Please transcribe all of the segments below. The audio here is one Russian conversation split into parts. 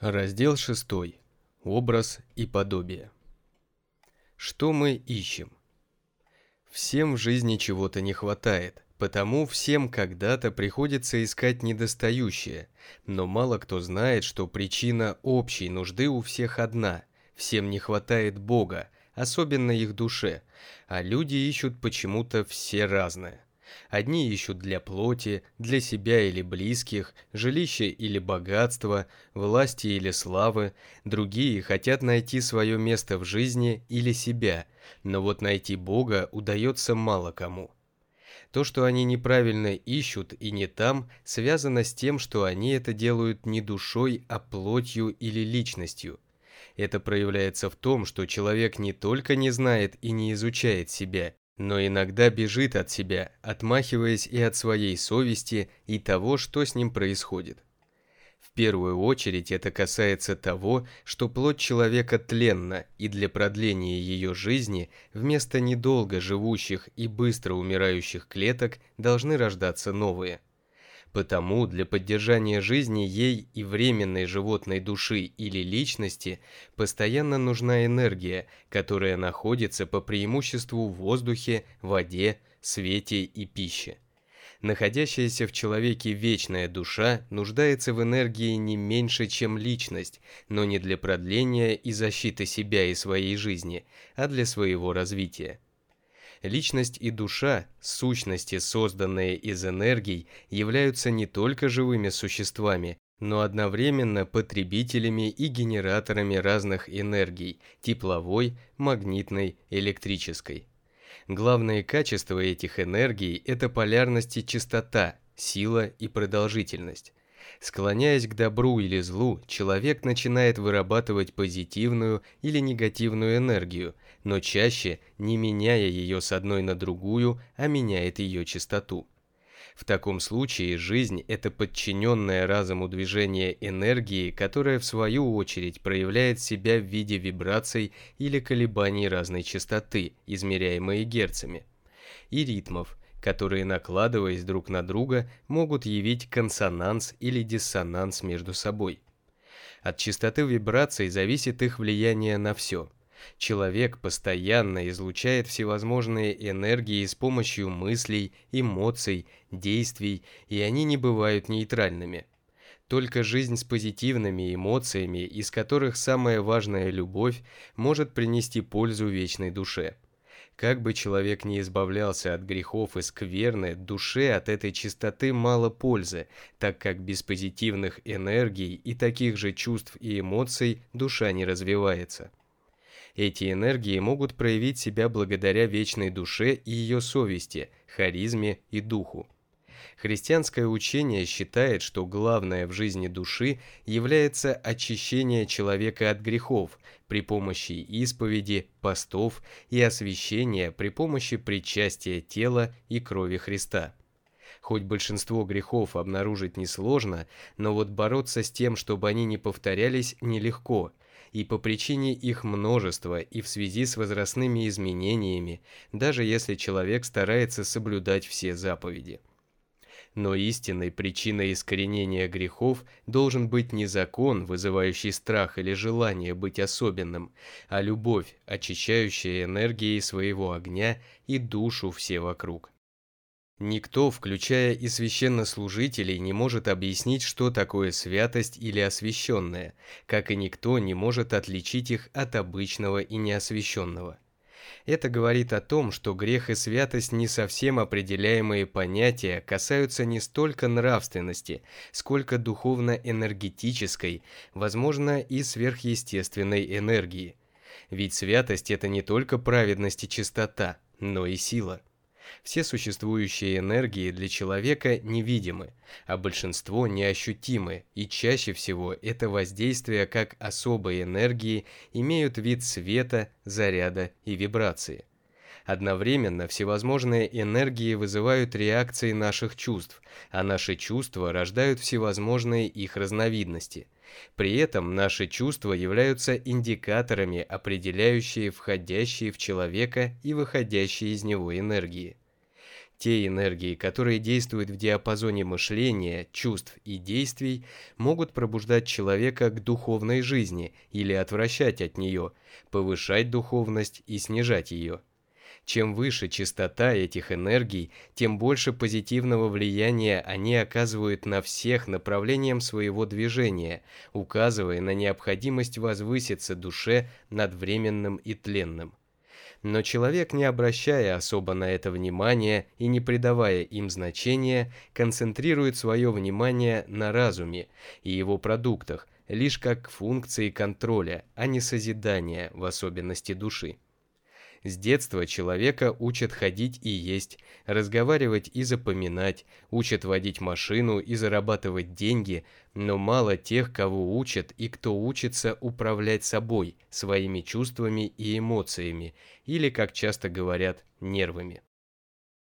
Раздел 6. Образ и подобие. Что мы ищем? Всем в жизни чего-то не хватает, потому всем когда-то приходится искать недостающее, но мало кто знает, что причина общей нужды у всех одна – всем не хватает Бога, особенно их душе, а люди ищут почему-то все разное. Одни ищут для плоти, для себя или близких, жилище или богатства, власти или славы, другие хотят найти свое место в жизни или себя, но вот найти Бога удается мало кому. То, что они неправильно ищут и не там, связано с тем, что они это делают не душой, а плотью или личностью. Это проявляется в том, что человек не только не знает и не изучает себя, но иногда бежит от себя, отмахиваясь и от своей совести, и того, что с ним происходит. В первую очередь это касается того, что плоть человека тленна, и для продления ее жизни вместо недолго живущих и быстро умирающих клеток должны рождаться новые – Потому для поддержания жизни ей и временной животной души или личности постоянно нужна энергия, которая находится по преимуществу в воздухе, воде, свете и пище. Находящаяся в человеке вечная душа нуждается в энергии не меньше, чем личность, но не для продления и защиты себя и своей жизни, а для своего развития. Личность и душа, сущности, созданные из энергий, являются не только живыми существами, но одновременно потребителями и генераторами разных энергий – тепловой, магнитной, электрической. Главные качества этих энергий – это полярность и частота, сила и продолжительность. Склоняясь к добру или злу, человек начинает вырабатывать позитивную или негативную энергию, но чаще не меняя ее с одной на другую, а меняет ее частоту. В таком случае жизнь – это подчиненное разуму движение энергии, которая в свою очередь проявляет себя в виде вибраций или колебаний разной частоты, измеряемые герцами, и ритмов, которые, накладываясь друг на друга, могут явить консонанс или диссонанс между собой. От частоты вибраций зависит их влияние на все. Человек постоянно излучает всевозможные энергии с помощью мыслей, эмоций, действий, и они не бывают нейтральными. Только жизнь с позитивными эмоциями, из которых самая важная любовь, может принести пользу вечной душе. Как бы человек ни избавлялся от грехов и скверны, душе от этой чистоты мало пользы, так как без позитивных энергий и таких же чувств и эмоций душа не развивается. Эти энергии могут проявить себя благодаря вечной душе и ее совести, харизме и духу. Христианское учение считает, что главное в жизни души является очищение человека от грехов при помощи исповеди, постов и освящения при помощи причастия тела и крови Христа. Хоть большинство грехов обнаружить несложно, но вот бороться с тем, чтобы они не повторялись, нелегко, и по причине их множества и в связи с возрастными изменениями, даже если человек старается соблюдать все заповеди. Но истинной причиной искоренения грехов должен быть не закон, вызывающий страх или желание быть особенным, а любовь, очищающая энергией своего огня и душу все вокруг. Никто, включая и священнослужителей, не может объяснить, что такое святость или освященное, как и никто не может отличить их от обычного и неосвященного. Это говорит о том, что грех и святость не совсем определяемые понятия касаются не столько нравственности, сколько духовно-энергетической, возможно, и сверхъестественной энергии. Ведь святость – это не только праведность и чистота, но и сила. Все существующие энергии для человека невидимы, а большинство неощутимы, и чаще всего это воздействие как особой энергии имеют вид света, заряда и вибрации. Одновременно всевозможные энергии вызывают реакции наших чувств, а наши чувства рождают всевозможные их разновидности. При этом наши чувства являются индикаторами, определяющие входящие в человека и выходящие из него энергии. Те энергии, которые действуют в диапазоне мышления, чувств и действий, могут пробуждать человека к духовной жизни или отвращать от нее, повышать духовность и снижать ее. Чем выше частота этих энергий, тем больше позитивного влияния они оказывают на всех направлениям своего движения, указывая на необходимость возвыситься душе над временным и тленным. Но человек, не обращая особо на это внимания и не придавая им значения, концентрирует свое внимание на разуме и его продуктах, лишь как функции контроля, а не созидания, в особенности души. С детства человека учат ходить и есть, разговаривать и запоминать, учат водить машину и зарабатывать деньги, но мало тех, кого учат и кто учится управлять собой, своими чувствами и эмоциями, или, как часто говорят, нервами.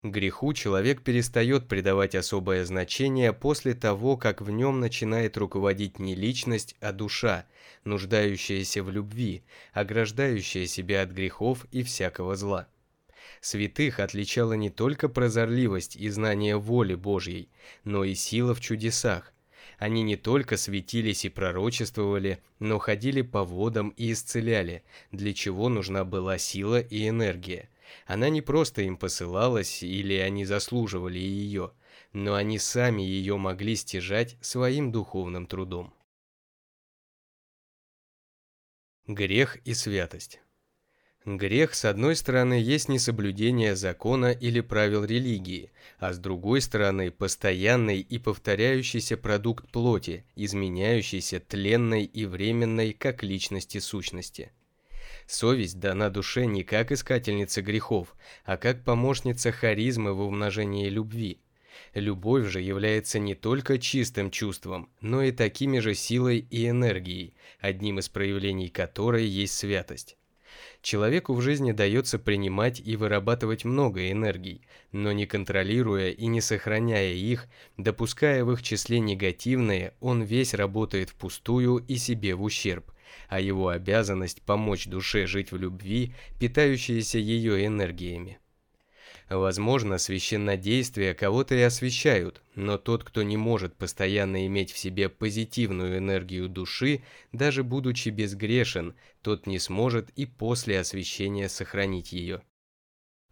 Греху человек перестает придавать особое значение после того, как в нем начинает руководить не личность, а душа, нуждающаяся в любви, ограждающая себя от грехов и всякого зла. Святых отличала не только прозорливость и знание воли Божьей, но и сила в чудесах. Они не только светились и пророчествовали, но ходили по водам и исцеляли, для чего нужна была сила и энергия – она не просто им посылалась или они заслуживали ее, но они сами ее могли стяжать своим духовным трудом. Грех и святость Грех, с одной стороны, есть несоблюдение закона или правил религии, а с другой стороны, постоянный и повторяющийся продукт плоти, изменяющийся тленной и временной как личности сущности. Совесть дана душе не как искательница грехов, а как помощница харизмы в умножении любви. Любовь же является не только чистым чувством, но и такими же силой и энергией, одним из проявлений которой есть святость. Человеку в жизни дается принимать и вырабатывать много энергий, но не контролируя и не сохраняя их, допуская в их числе негативные, он весь работает впустую и себе в ущерб а его обязанность помочь душе жить в любви, питающейся ее энергиями. Возможно, священнодействия кого-то и освещают, но тот, кто не может постоянно иметь в себе позитивную энергию души, даже будучи безгрешен, тот не сможет и после освящения сохранить ее.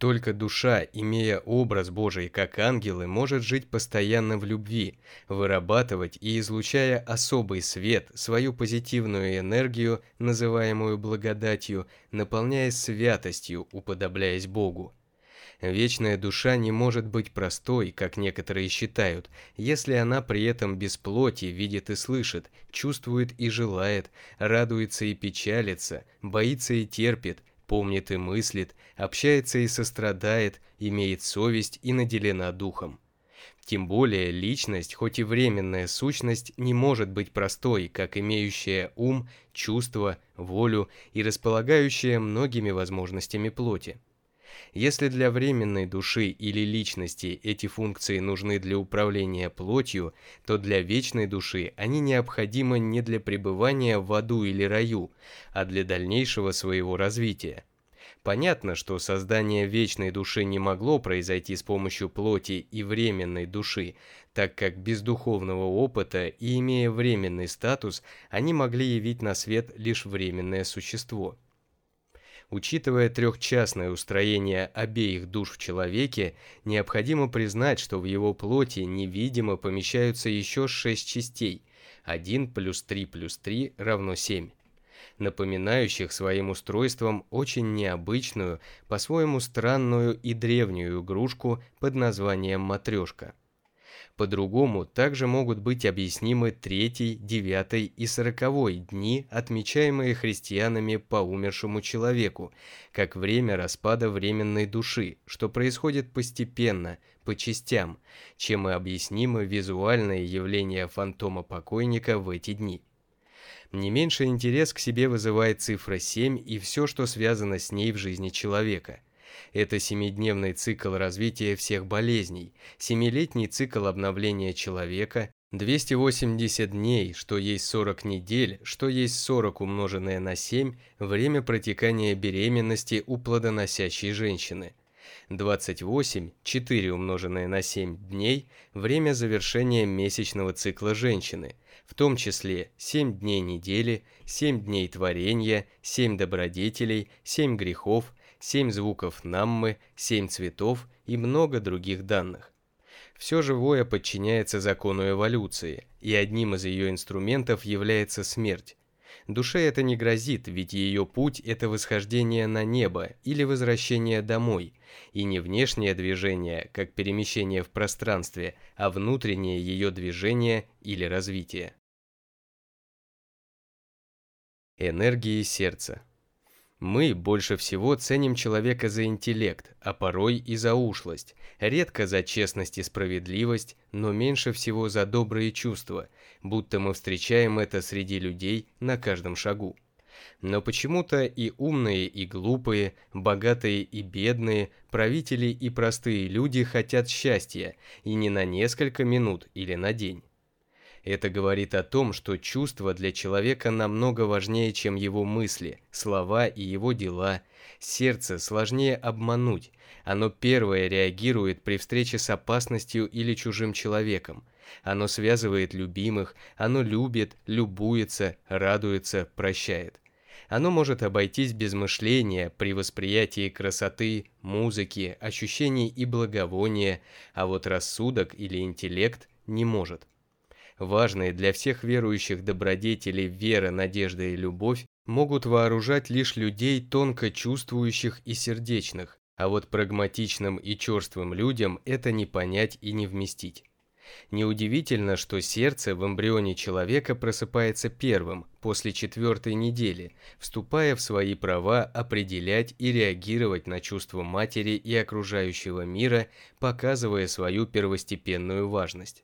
Только душа, имея образ Божий как ангелы, может жить постоянно в любви, вырабатывать и излучая особый свет, свою позитивную энергию, называемую благодатью, наполняясь святостью, уподобляясь Богу. Вечная душа не может быть простой, как некоторые считают, если она при этом без плоти видит и слышит, чувствует и желает, радуется и печалится, боится и терпит, помнит и мыслит, общается и сострадает, имеет совесть и наделена духом. Тем более личность, хоть и временная сущность, не может быть простой, как имеющая ум, чувства, волю и располагающая многими возможностями плоти. Если для временной души или личности эти функции нужны для управления плотью, то для вечной души они необходимы не для пребывания в аду или раю, а для дальнейшего своего развития. Понятно, что создание вечной души не могло произойти с помощью плоти и временной души, так как без духовного опыта и имея временный статус, они могли явить на свет лишь временное существо. Учитывая трехчастное устроение обеих душ в человеке, необходимо признать, что в его плоти невидимо помещаются еще шесть частей. 1 плюс 3 плюс 3 равно 7 напоминающих своим устройством очень необычную, по-своему странную и древнюю игрушку под названием матрешка. По-другому также могут быть объяснимы третий, девятый и сороковой дни, отмечаемые христианами по умершему человеку, как время распада временной души, что происходит постепенно, по частям, чем и объяснимы визуальные явления фантома покойника в эти дни. Не меньше интерес к себе вызывает цифра 7 и все, что связано с ней в жизни человека – это семидневный цикл развития всех болезней, семилетний цикл обновления человека, 280 дней, что есть 40 недель, что есть 40 умноженное на 7, время протекания беременности у плодоносящей женщины. 28, 4 умноженное на 7 дней – время завершения месячного цикла женщины, в том числе 7 дней недели, 7 дней творения, 7 добродетелей, 7 грехов, 7 звуков наммы, 7 цветов и много других данных. Все живое подчиняется закону эволюции, и одним из ее инструментов является смерть. Душе это не грозит, ведь ее путь – это восхождение на небо или возвращение домой, и не внешнее движение, как перемещение в пространстве, а внутреннее ее движение или развитие. Энергии сердца мы больше всего ценим человека за интеллект, а порой и за ушлость, редко за честность и справедливость, но меньше всего за добрые чувства, будто мы встречаем это среди людей на каждом шагу. Но почему-то и умные, и глупые, богатые и бедные, правители и простые люди хотят счастья, и не на несколько минут или на день. Это говорит о том, что чувства для человека намного важнее, чем его мысли, слова и его дела. Сердце сложнее обмануть. Оно первое реагирует при встрече с опасностью или чужим человеком. Оно связывает любимых, оно любит, любуется, радуется, прощает. Оно может обойтись без мышления при восприятии красоты, музыки, ощущений и благовония, а вот рассудок или интеллект не может. Важные для всех верующих добродетели вера, надежда и любовь могут вооружать лишь людей тонко чувствующих и сердечных, а вот прагматичным и черствым людям это не понять и не вместить. Неудивительно, что сердце в эмбрионе человека просыпается первым, после четвертой недели, вступая в свои права определять и реагировать на чувства матери и окружающего мира, показывая свою первостепенную важность.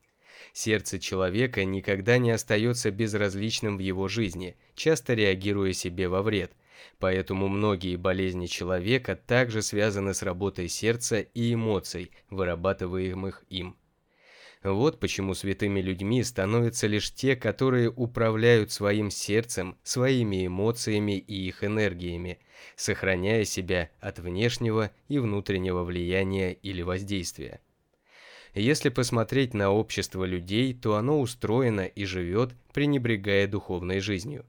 Сердце человека никогда не остается безразличным в его жизни, часто реагируя себе во вред. Поэтому многие болезни человека также связаны с работой сердца и эмоций, вырабатываемых им. Вот почему святыми людьми становятся лишь те, которые управляют своим сердцем, своими эмоциями и их энергиями, сохраняя себя от внешнего и внутреннего влияния или воздействия. Если посмотреть на общество людей, то оно устроено и живет, пренебрегая духовной жизнью.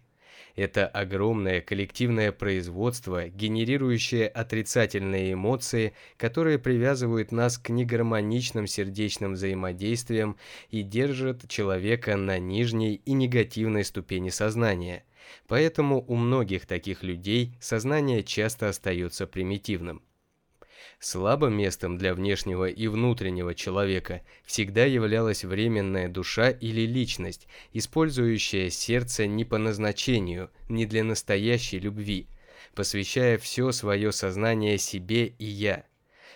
Это огромное коллективное производство, генерирующее отрицательные эмоции, которые привязывают нас к негармоничным сердечным взаимодействиям и держат человека на нижней и негативной ступени сознания. Поэтому у многих таких людей сознание часто остается примитивным. Слабым местом для внешнего и внутреннего человека всегда являлась временная душа или личность, использующая сердце не по назначению, не для настоящей любви, посвящая все свое сознание себе и «я».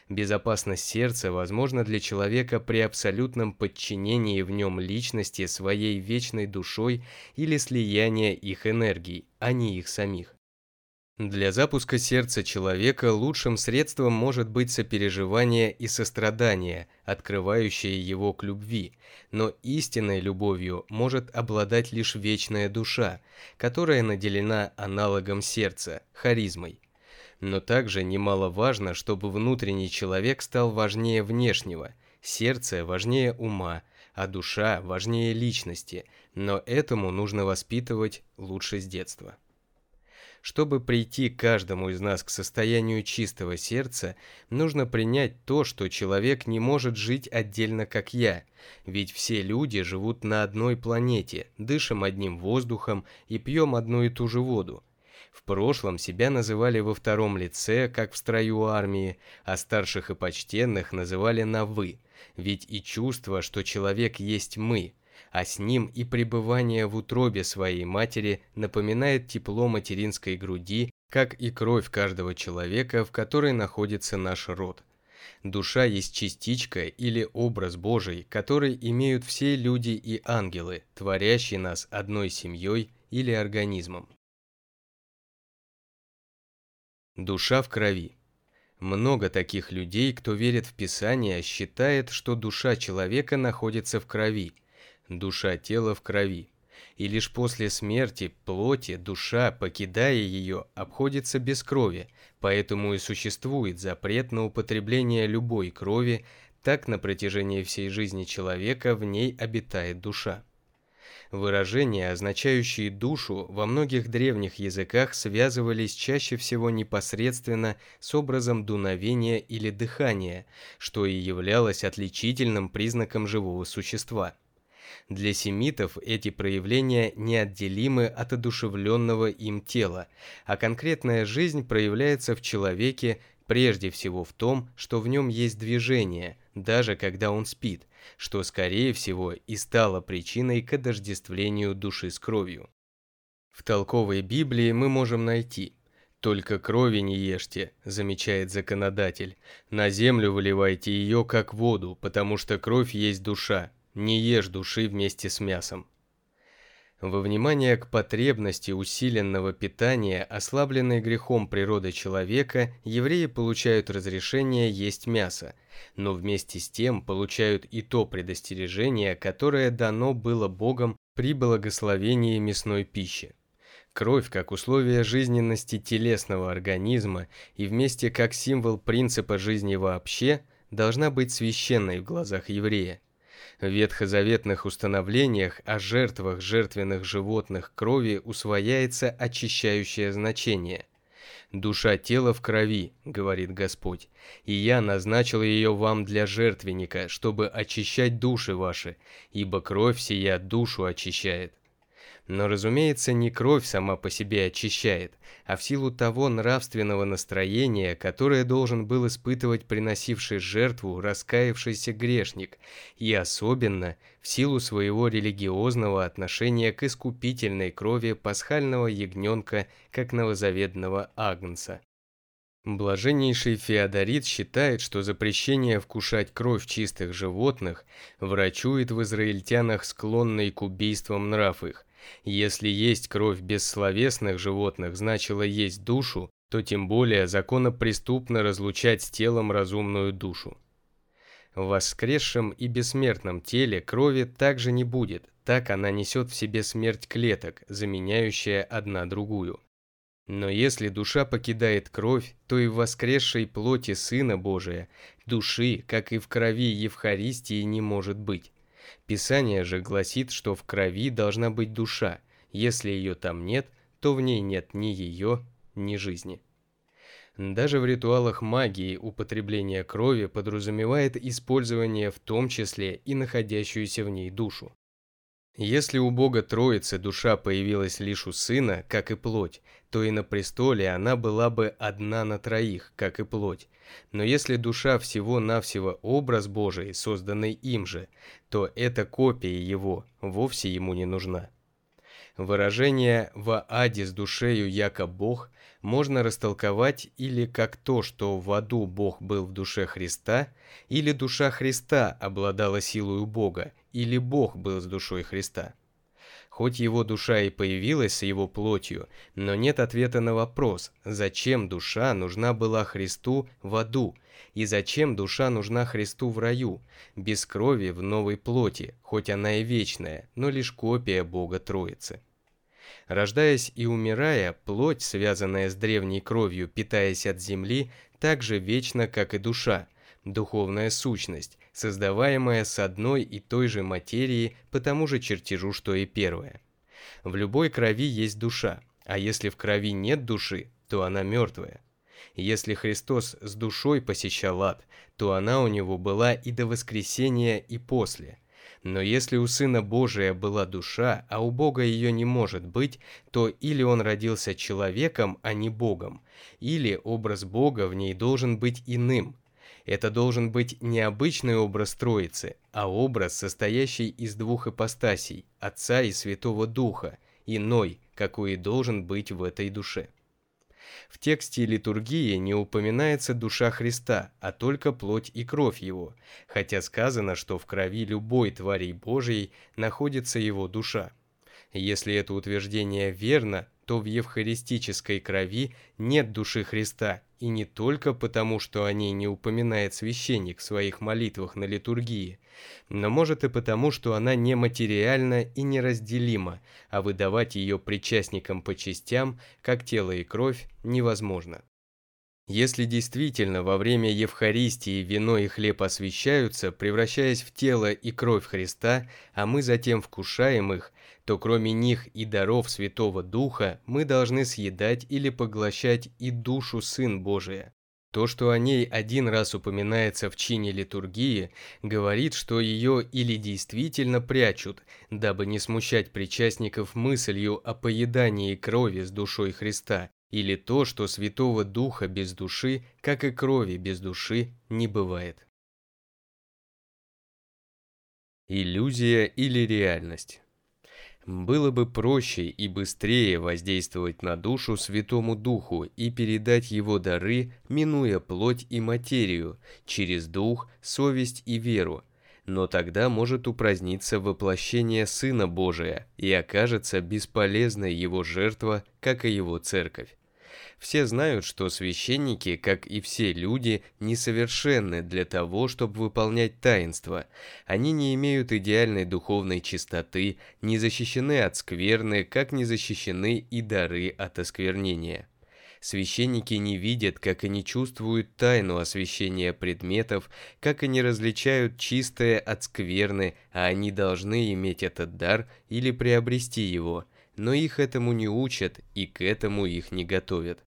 Безопасность сердца возможна для человека при абсолютном подчинении в нем личности своей вечной душой или слияния их энергий, а не их самих. Для запуска сердца человека лучшим средством может быть сопереживание и сострадание, открывающее его к любви, но истинной любовью может обладать лишь вечная душа, которая наделена аналогом сердца, харизмой. Но также немаловажно, чтобы внутренний человек стал важнее внешнего, сердце важнее ума, а душа важнее личности, но этому нужно воспитывать лучше с детства. Чтобы прийти каждому из нас к состоянию чистого сердца, нужно принять то, что человек не может жить отдельно как я, ведь все люди живут на одной планете, дышим одним воздухом и пьем одну и ту же воду. В прошлом себя называли во втором лице, как в строю армии, а старших и почтенных называли на «вы», ведь и чувство, что человек есть мы – а с ним и пребывание в утробе своей матери напоминает тепло материнской груди, как и кровь каждого человека, в которой находится наш род. Душа есть частичка или образ Божий, который имеют все люди и ангелы, творящие нас одной семьей или организмом. Душа в крови. Много таких людей, кто верит в Писание, считает, что душа человека находится в крови – душа тела в крови. и лишь после смерти плоти душа, покидая ее, обходится без крови, поэтому и существует запрет на употребление любой крови, так на протяжении всей жизни человека в ней обитает душа. Выражения, означающие душу, во многих древних языках связывались чаще всего непосредственно с образом дуновения или дыхания, что и являлось отличительным признаком живого существа. Для семитов эти проявления неотделимы от одушевленного им тела, а конкретная жизнь проявляется в человеке прежде всего в том, что в нем есть движение, даже когда он спит, что, скорее всего, и стало причиной к отождествлению души с кровью. В толковой Библии мы можем найти «Только крови не ешьте», замечает законодатель, «на землю выливайте ее, как воду, потому что кровь есть душа, не ешь души вместе с мясом». Во внимание к потребности усиленного питания, ослабленной грехом природы человека, евреи получают разрешение есть мясо, но вместе с тем получают и то предостережение, которое дано было Богом при благословении мясной пищи. Кровь как условие жизненности телесного организма и вместе как символ принципа жизни вообще должна быть священной в глазах еврея. Ветхозаветных установлениях о жертвах жертвенных животных крови усвояется очищающее значение. «Душа тела в крови», — говорит Господь, — «и я назначил ее вам для жертвенника, чтобы очищать души ваши, ибо кровь сия душу очищает». Но, разумеется, не кровь сама по себе очищает, а в силу того нравственного настроения, которое должен был испытывать приносивший жертву раскаявшийся грешник, и особенно в силу своего религиозного отношения к искупительной крови пасхального ягненка как новозаветного агнца. Блаженнейший Феодорит считает, что запрещение вкушать кровь чистых животных врачует в израильтянах склонный к убийствам нрав их, если есть кровь бессловесных животных значило есть душу, то тем более законопреступно разлучать с телом разумную душу. В воскресшем и бессмертном теле крови также не будет, так она несет в себе смерть клеток, заменяющая одна другую. Но если душа покидает кровь, то и в воскресшей плоти Сына Божия души, как и в крови Евхаристии, не может быть. Писание же гласит, что в крови должна быть душа. Если ее там нет, то в ней нет ни ее, ни жизни. Даже в ритуалах магии употребление крови подразумевает использование в том числе и находящуюся в ней душу. Если у Бога Троицы душа появилась лишь у Сына, как и плоть, то и на престоле она была бы одна на троих, как и плоть. Но если душа всего-навсего образ Божий, созданный им же, то эта копия его вовсе ему не нужна. Выражение «в аде с душею яко Бог» можно растолковать или как то, что в аду Бог был в душе Христа, или душа Христа обладала силой Бога, или Бог был с душой Христа. Хоть его душа и появилась с его плотью, но нет ответа на вопрос, зачем душа нужна была Христу в аду, и зачем душа нужна Христу в раю, без крови в новой плоти, хоть она и вечная, но лишь копия Бога Троицы. Рождаясь и умирая, плоть, связанная с древней кровью, питаясь от земли, так же вечна, как и душа, духовная сущность, создаваемая с одной и той же материи по тому же чертежу, что и первая. В любой крови есть душа, а если в крови нет души, то она мертвая. Если Христос с душой посещал ад, то она у него была и до воскресения, и после – но если у Сына Божия была душа, а у Бога ее не может быть, то или он родился человеком, а не Богом, или образ Бога в ней должен быть иным. Это должен быть не обычный образ Троицы, а образ, состоящий из двух ипостасей, Отца и Святого Духа, иной, какой и должен быть в этой душе. В тексте литургии не упоминается душа Христа, а только плоть и кровь его, хотя сказано, что в крови любой твари Божьей находится его душа. Если это утверждение верно, то в евхаристической крови нет души Христа, и не только потому, что о ней не упоминает священник в своих молитвах на литургии, но может и потому, что она нематериальна и неразделима, а выдавать ее причастникам по частям, как тело и кровь, невозможно. Если действительно во время Евхаристии вино и хлеб освящаются, превращаясь в тело и кровь Христа, а мы затем вкушаем их, то кроме них и даров Святого Духа мы должны съедать или поглощать и душу Сын Божия. То, что о ней один раз упоминается в чине литургии, говорит, что ее или действительно прячут, дабы не смущать причастников мыслью о поедании крови с душой Христа, или то, что Святого Духа без души, как и крови без души, не бывает. Иллюзия или реальность было бы проще и быстрее воздействовать на душу Святому Духу и передать его дары, минуя плоть и материю, через дух, совесть и веру, но тогда может упраздниться воплощение Сына Божия и окажется бесполезной его жертва, как и его церковь. Все знают, что священники, как и все люди, несовершенны для того, чтобы выполнять таинство. Они не имеют идеальной духовной чистоты, не защищены от скверны, как не защищены и дары от осквернения. Священники не видят, как и не чувствуют тайну освящения предметов, как и не различают чистое от скверны, а они должны иметь этот дар или приобрести его – но их этому не учат и к этому их не готовят.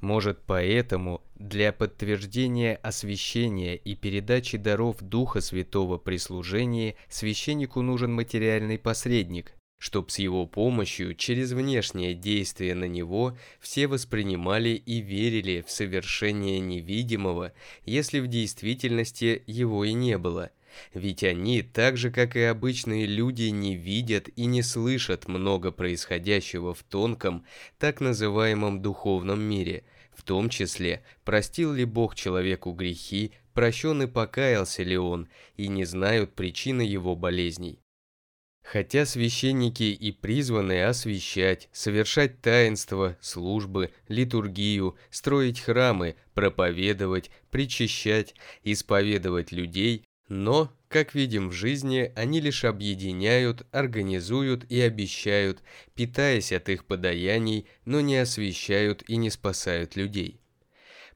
Может поэтому для подтверждения освящения и передачи даров Духа Святого при служении священнику нужен материальный посредник, чтоб с его помощью через внешнее действие на него все воспринимали и верили в совершение невидимого, если в действительности его и не было – ведь они, так же как и обычные люди, не видят и не слышат много происходящего в тонком, так называемом духовном мире, в том числе, простил ли Бог человеку грехи, прощен и покаялся ли он, и не знают причины его болезней. Хотя священники и призваны освящать, совершать таинства, службы, литургию, строить храмы, проповедовать, причащать, исповедовать людей, но, как видим в жизни, они лишь объединяют, организуют и обещают, питаясь от их подаяний, но не освещают и не спасают людей.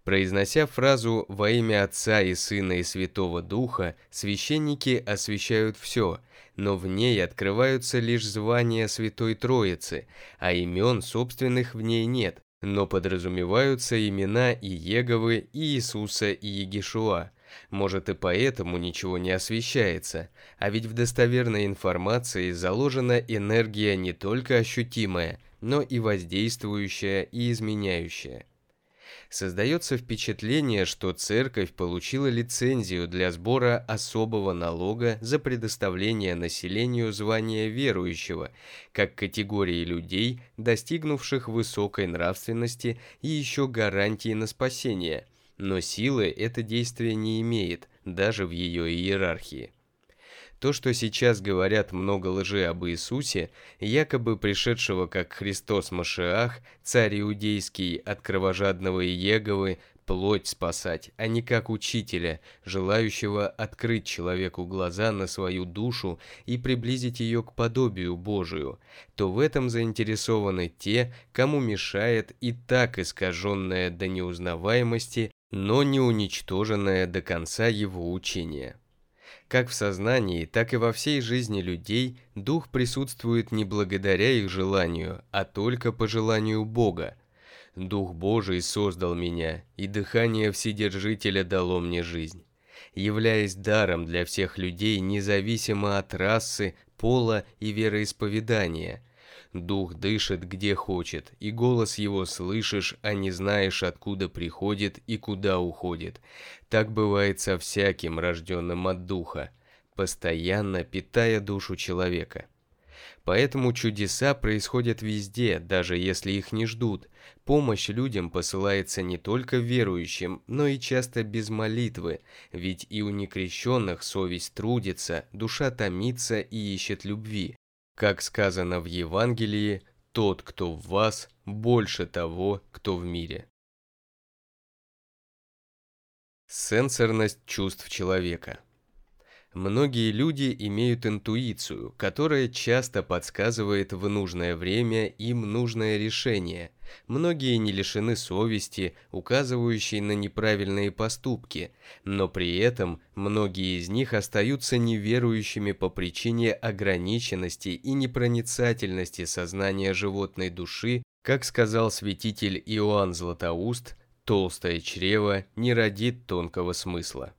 Произнося фразу «во имя Отца и Сына и Святого Духа», священники освещают все, но в ней открываются лишь звания Святой Троицы, а имен собственных в ней нет, но подразумеваются имена и Еговы, и Иисуса, и Егишуа – может и поэтому ничего не освещается, а ведь в достоверной информации заложена энергия не только ощутимая, но и воздействующая и изменяющая. Создается впечатление, что церковь получила лицензию для сбора особого налога за предоставление населению звания верующего, как категории людей, достигнувших высокой нравственности и еще гарантии на спасение – но силы это действие не имеет, даже в ее иерархии. То, что сейчас говорят много лжи об Иисусе, якобы пришедшего как Христос Машиах, царь иудейский от кровожадного Иеговы, плоть спасать, а не как учителя, желающего открыть человеку глаза на свою душу и приблизить ее к подобию Божию, то в этом заинтересованы те, кому мешает и так искаженная до неузнаваемости но не уничтоженное до конца его учение. Как в сознании, так и во всей жизни людей дух присутствует не благодаря их желанию, а только по желанию Бога. Дух Божий создал меня, и дыхание Вседержителя дало мне жизнь. Являясь даром для всех людей независимо от расы, пола и вероисповедания – Дух дышит где хочет, и голос его слышишь, а не знаешь, откуда приходит и куда уходит. Так бывает со всяким, рожденным от Духа, постоянно питая душу человека. Поэтому чудеса происходят везде, даже если их не ждут. Помощь людям посылается не только верующим, но и часто без молитвы, ведь и у некрещенных совесть трудится, душа томится и ищет любви. Как сказано в Евангелии, тот, кто в вас, больше того, кто в мире. Сенсорность чувств человека. Многие люди имеют интуицию, которая часто подсказывает в нужное время им нужное решение. Многие не лишены совести, указывающей на неправильные поступки, но при этом многие из них остаются неверующими по причине ограниченности и непроницательности сознания животной души, как сказал святитель Иоанн Златоуст – Толстое чрево не родит тонкого смысла.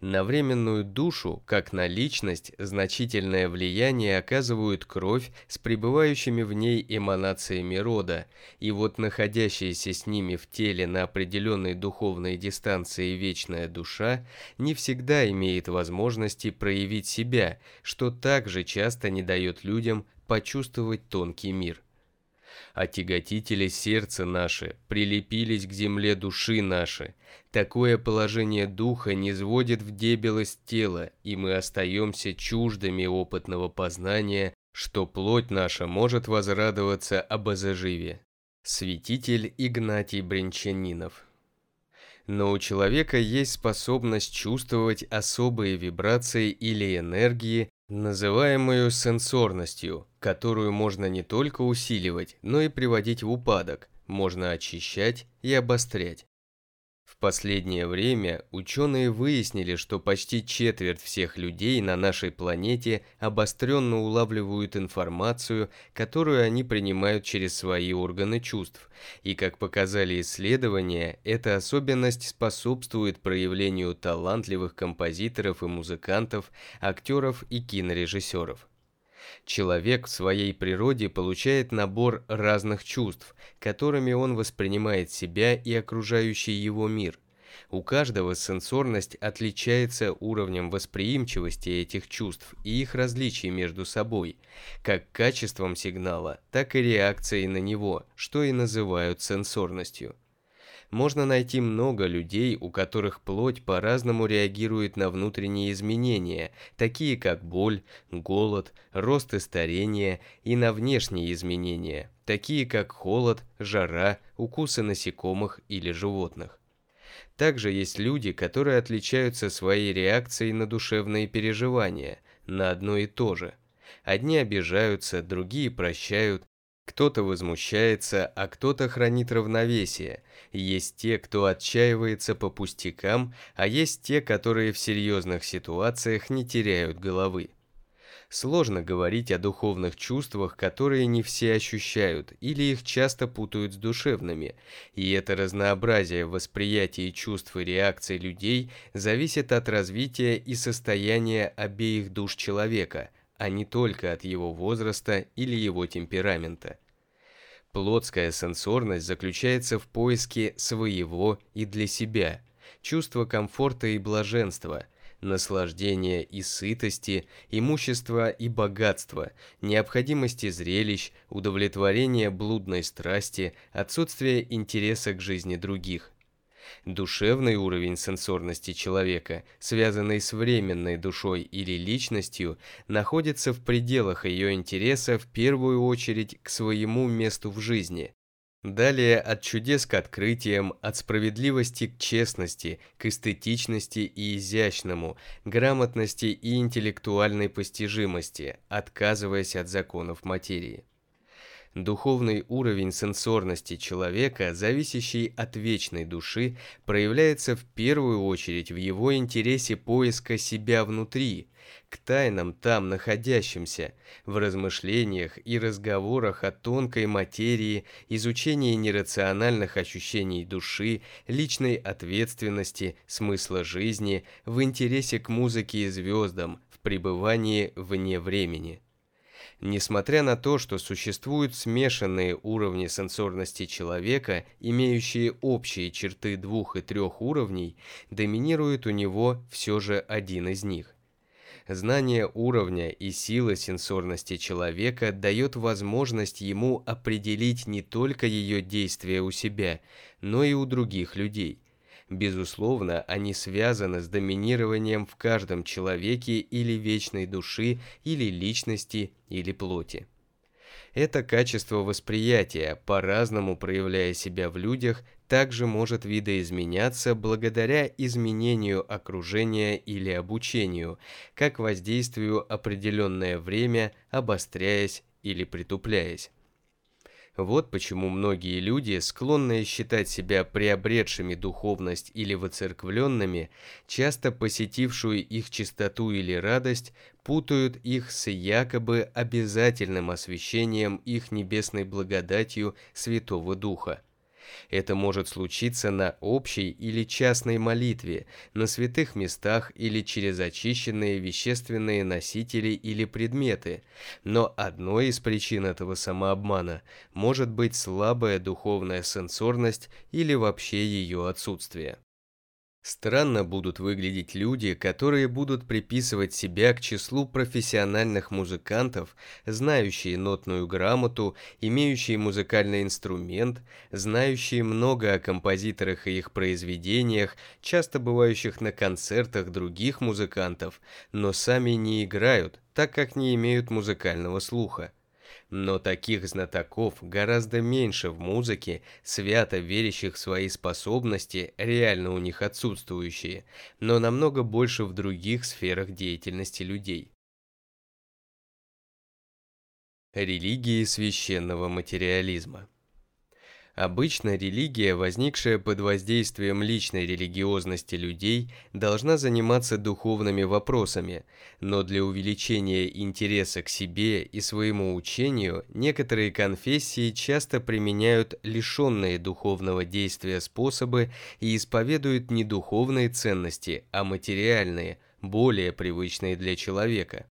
На временную душу, как на личность, значительное влияние оказывают кровь с пребывающими в ней эманациями рода, и вот находящаяся с ними в теле на определенной духовной дистанции вечная душа не всегда имеет возможности проявить себя, что также часто не дает людям почувствовать тонкий мир отяготители сердца наши, прилепились к земле души наши. Такое положение духа не сводит в дебелость тела, и мы остаемся чуждыми опытного познания, что плоть наша может возрадоваться об озаживе. Святитель Игнатий Бринчанинов но у человека есть способность чувствовать особые вибрации или энергии, называемую сенсорностью, которую можно не только усиливать, но и приводить в упадок, можно очищать и обострять. Последнее время ученые выяснили, что почти четверть всех людей на нашей планете обостренно улавливают информацию, которую они принимают через свои органы чувств. И как показали исследования, эта особенность способствует проявлению талантливых композиторов и музыкантов, актеров и кинорежиссеров. Человек в своей природе получает набор разных чувств, которыми он воспринимает себя и окружающий его мир. У каждого сенсорность отличается уровнем восприимчивости этих чувств и их различий между собой, как качеством сигнала, так и реакцией на него, что и называют сенсорностью можно найти много людей, у которых плоть по-разному реагирует на внутренние изменения, такие как боль, голод, рост и старение, и на внешние изменения, такие как холод, жара, укусы насекомых или животных. Также есть люди, которые отличаются своей реакцией на душевные переживания, на одно и то же. Одни обижаются, другие прощают, кто-то возмущается, а кто-то хранит равновесие. Есть те, кто отчаивается по пустякам, а есть те, которые в серьезных ситуациях не теряют головы. Сложно говорить о духовных чувствах, которые не все ощущают, или их часто путают с душевными, и это разнообразие восприятия чувств и реакций людей зависит от развития и состояния обеих душ человека, а не только от его возраста или его темперамента. Плотская сенсорность заключается в поиске своего и для себя, чувства комфорта и блаженства, наслаждения и сытости, имущества и богатства, необходимости зрелищ, удовлетворения блудной страсти, отсутствия интереса к жизни других. Душевный уровень сенсорности человека, связанный с временной душой или личностью, находится в пределах ее интереса в первую очередь к своему месту в жизни. Далее от чудес к открытиям, от справедливости к честности, к эстетичности и изящному, грамотности и интеллектуальной постижимости, отказываясь от законов материи. Духовный уровень сенсорности человека, зависящий от вечной души, проявляется в первую очередь в его интересе поиска себя внутри, к тайнам там находящимся, в размышлениях и разговорах о тонкой материи, изучении нерациональных ощущений души, личной ответственности, смысла жизни, в интересе к музыке и звездам, в пребывании вне времени. Несмотря на то, что существуют смешанные уровни сенсорности человека, имеющие общие черты двух и трех уровней, доминирует у него все же один из них. Знание уровня и силы сенсорности человека дает возможность ему определить не только ее действия у себя, но и у других людей, Безусловно, они связаны с доминированием в каждом человеке или вечной души, или личности, или плоти. Это качество восприятия, по-разному проявляя себя в людях, также может видоизменяться благодаря изменению окружения или обучению, как воздействию определенное время, обостряясь или притупляясь. Вот почему многие люди, склонные считать себя приобретшими духовность или воцерквленными, часто посетившую их чистоту или радость, путают их с якобы обязательным освящением их небесной благодатью Святого Духа. Это может случиться на общей или частной молитве, на святых местах или через очищенные вещественные носители или предметы. Но одной из причин этого самообмана может быть слабая духовная сенсорность или вообще ее отсутствие. Странно будут выглядеть люди, которые будут приписывать себя к числу профессиональных музыкантов, знающие нотную грамоту, имеющие музыкальный инструмент, знающие много о композиторах и их произведениях, часто бывающих на концертах других музыкантов, но сами не играют, так как не имеют музыкального слуха. Но таких знатоков гораздо меньше в музыке, свято верящих в свои способности, реально у них отсутствующие, но намного больше в других сферах деятельности людей. Религии священного материализма Обычно религия, возникшая под воздействием личной религиозности людей, должна заниматься духовными вопросами, но для увеличения интереса к себе и своему учению некоторые конфессии часто применяют лишенные духовного действия способы и исповедуют не духовные ценности, а материальные, более привычные для человека.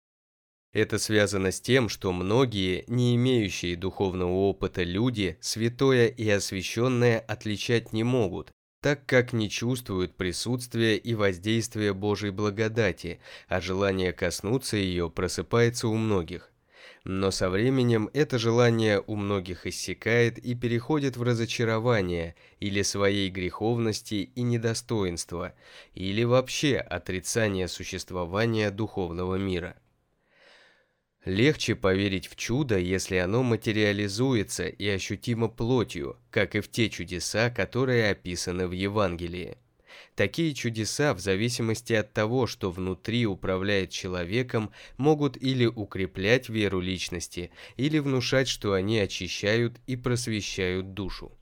Это связано с тем, что многие, не имеющие духовного опыта люди, святое и освященное отличать не могут, так как не чувствуют присутствия и воздействия Божьей благодати, а желание коснуться ее просыпается у многих. Но со временем это желание у многих иссякает и переходит в разочарование или своей греховности и недостоинства, или вообще отрицание существования духовного мира. Легче поверить в чудо, если оно материализуется и ощутимо плотью, как и в те чудеса, которые описаны в Евангелии. Такие чудеса, в зависимости от того, что внутри управляет человеком, могут или укреплять веру личности, или внушать, что они очищают и просвещают душу.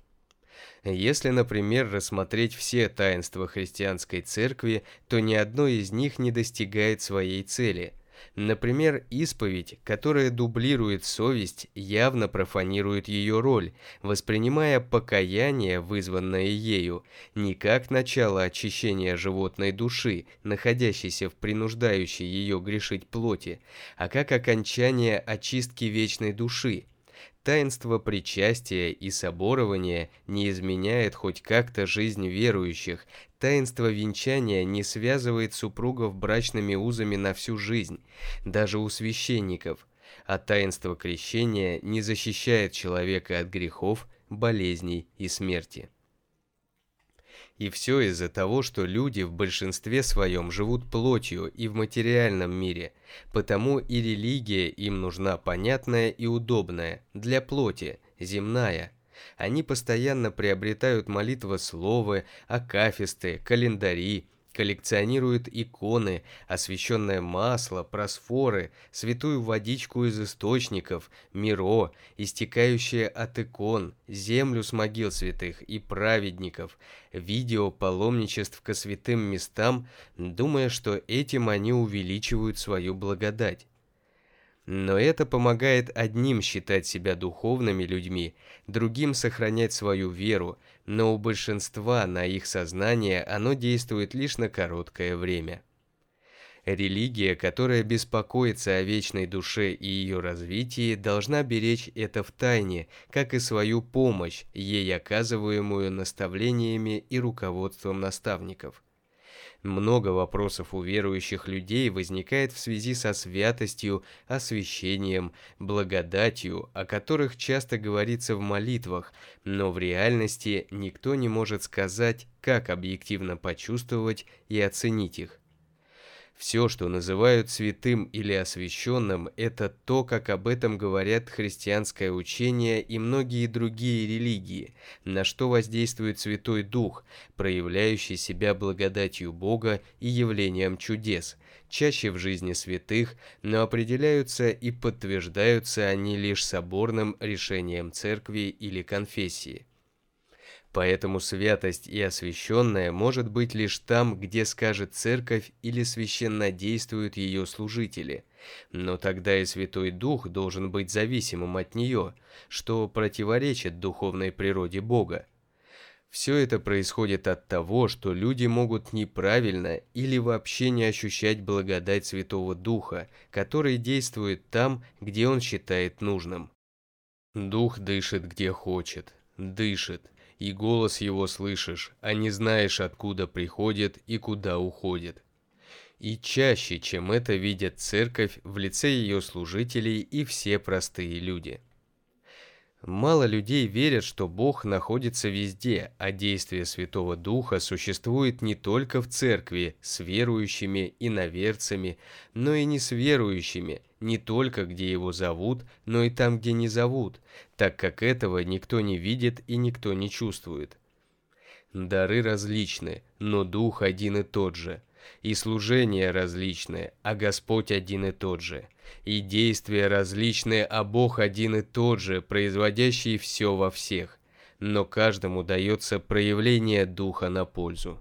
Если, например, рассмотреть все таинства христианской церкви, то ни одно из них не достигает своей цели – Например, исповедь, которая дублирует совесть, явно профанирует ее роль, воспринимая покаяние, вызванное ею, не как начало очищения животной души, находящейся в принуждающей ее грешить плоти, а как окончание очистки вечной души, Таинство причастия и соборования не изменяет хоть как-то жизнь верующих. Таинство венчания не связывает супругов брачными узами на всю жизнь, даже у священников. А таинство крещения не защищает человека от грехов, болезней и смерти. И все из-за того, что люди в большинстве своем живут плотью и в материальном мире, потому и религия им нужна понятная и удобная, для плоти, земная. Они постоянно приобретают молитвословы, акафисты, календари, коллекционирует иконы, освященное масло, просфоры, святую водичку из источников, миро, истекающее от икон, землю с могил святых и праведников, видео паломничеств ко святым местам, думая, что этим они увеличивают свою благодать. Но это помогает одним считать себя духовными людьми, другим сохранять свою веру, но у большинства на их сознание оно действует лишь на короткое время. Религия, которая беспокоится о вечной душе и ее развитии, должна беречь это в тайне, как и свою помощь, ей оказываемую наставлениями и руководством наставников – много вопросов у верующих людей возникает в связи со святостью, освящением, благодатью, о которых часто говорится в молитвах, но в реальности никто не может сказать, как объективно почувствовать и оценить их. Все, что называют святым или освященным, это то, как об этом говорят христианское учение и многие другие религии, на что воздействует Святой Дух, проявляющий себя благодатью Бога и явлением чудес, чаще в жизни святых, но определяются и подтверждаются они лишь соборным решением церкви или конфессии. Поэтому святость и освященная может быть лишь там, где скажет церковь или священно действуют ее служители. Но тогда и Святой Дух должен быть зависимым от нее, что противоречит духовной природе Бога. Все это происходит от того, что люди могут неправильно или вообще не ощущать благодать Святого Духа, который действует там, где он считает нужным. Дух дышит где хочет, дышит, и голос его слышишь, а не знаешь, откуда приходит и куда уходит. И чаще, чем это видят церковь в лице ее служителей и все простые люди – Мало людей верят, что Бог находится везде, а действие Святого Духа существует не только в церкви с верующими и наверцами, но и не с верующими, не только где его зовут, но и там, где не зовут, так как этого никто не видит и никто не чувствует. Дары различны, но Дух один и тот же – и служения различные, а Господь один и тот же, и действия различные, а Бог один и тот же, производящий все во всех, но каждому дается проявление Духа на пользу.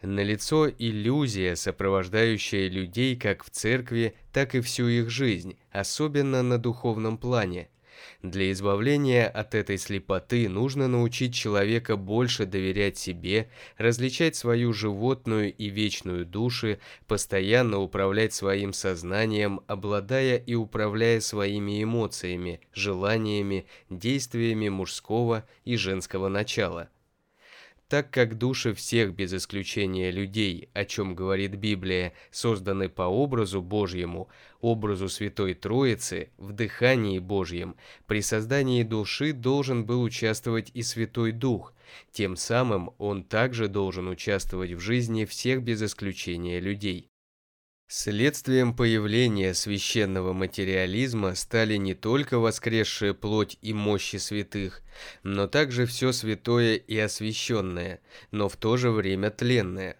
Налицо иллюзия, сопровождающая людей как в церкви, так и всю их жизнь, особенно на духовном плане – для избавления от этой слепоты нужно научить человека больше доверять себе, различать свою животную и вечную души, постоянно управлять своим сознанием, обладая и управляя своими эмоциями, желаниями, действиями мужского и женского начала – так как души всех без исключения людей, о чем говорит Библия, созданы по образу Божьему, образу Святой Троицы, в дыхании Божьем, при создании души должен был участвовать и Святой Дух, тем самым он также должен участвовать в жизни всех без исключения людей. Следствием появления священного материализма стали не только воскресшая плоть и мощи святых, но также все святое и освященное, но в то же время тленное.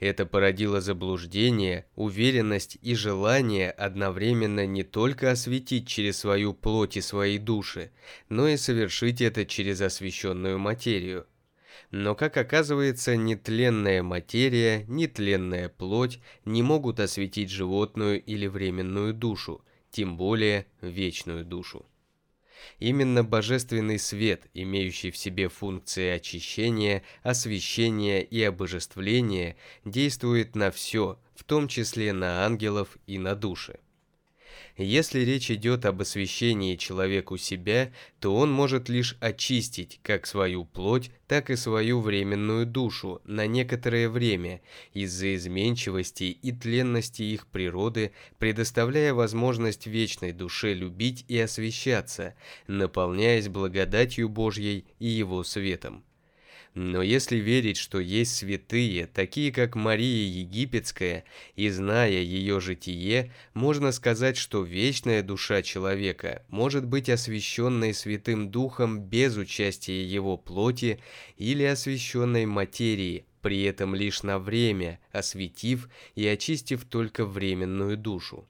Это породило заблуждение, уверенность и желание одновременно не только осветить через свою плоть и свои души, но и совершить это через освященную материю. Но, как оказывается, нетленная материя, нетленная плоть не могут осветить животную или временную душу, тем более вечную душу. Именно божественный свет, имеющий в себе функции очищения, освещения и обожествления, действует на все, в том числе на ангелов и на души. Если речь идет об освящении человеку себя, то он может лишь очистить как свою плоть, так и свою временную душу на некоторое время из-за изменчивости и тленности их природы, предоставляя возможность вечной душе любить и освящаться, наполняясь благодатью Божьей и Его светом. Но если верить, что есть святые, такие как Мария Египетская, и зная ее житие, можно сказать, что вечная душа человека может быть освященной Святым Духом без участия его плоти или освященной материи, при этом лишь на время, осветив и очистив только временную душу.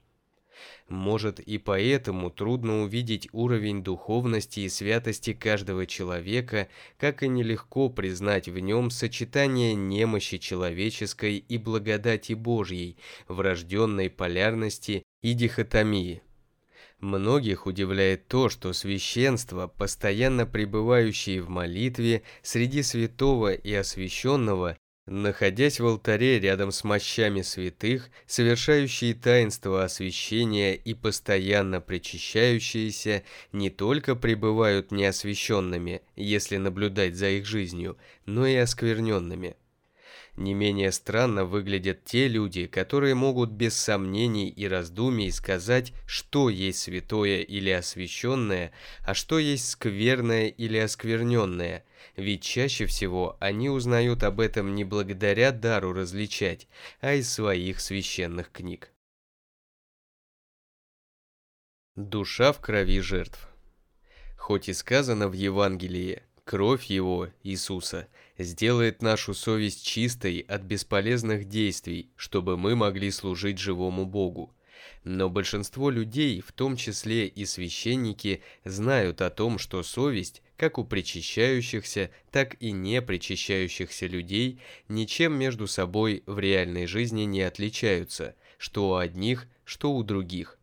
Может и поэтому трудно увидеть уровень духовности и святости каждого человека, как и нелегко признать в нем сочетание немощи человеческой и благодати Божьей, врожденной полярности и дихотомии. Многих удивляет то, что священство, постоянно пребывающее в молитве среди святого и освященного, Находясь в алтаре рядом с мощами святых, совершающие таинство освящения и постоянно причащающиеся, не только пребывают неосвященными, если наблюдать за их жизнью, но и оскверненными. Не менее странно выглядят те люди, которые могут без сомнений и раздумий сказать, что есть святое или освященное, а что есть скверное или оскверненное, ведь чаще всего они узнают об этом не благодаря дару различать, а из своих священных книг. Душа в крови жертв Хоть и сказано в Евангелии Кровь Его, Иисуса, сделает нашу совесть чистой от бесполезных действий, чтобы мы могли служить живому Богу. Но большинство людей, в том числе и священники, знают о том, что совесть, как у причащающихся, так и не причащающихся людей, ничем между собой в реальной жизни не отличаются, что у одних, что у других.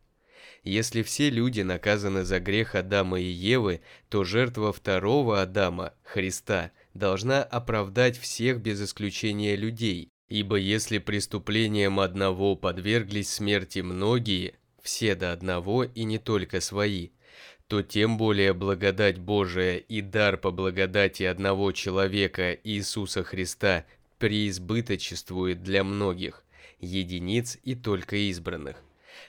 Если все люди наказаны за грех Адама и Евы, то жертва второго Адама, Христа, должна оправдать всех без исключения людей, ибо если преступлением одного подверглись смерти многие, все до одного и не только свои, то тем более благодать Божия и дар по благодати одного человека Иисуса Христа преизбыточествует для многих, единиц и только избранных.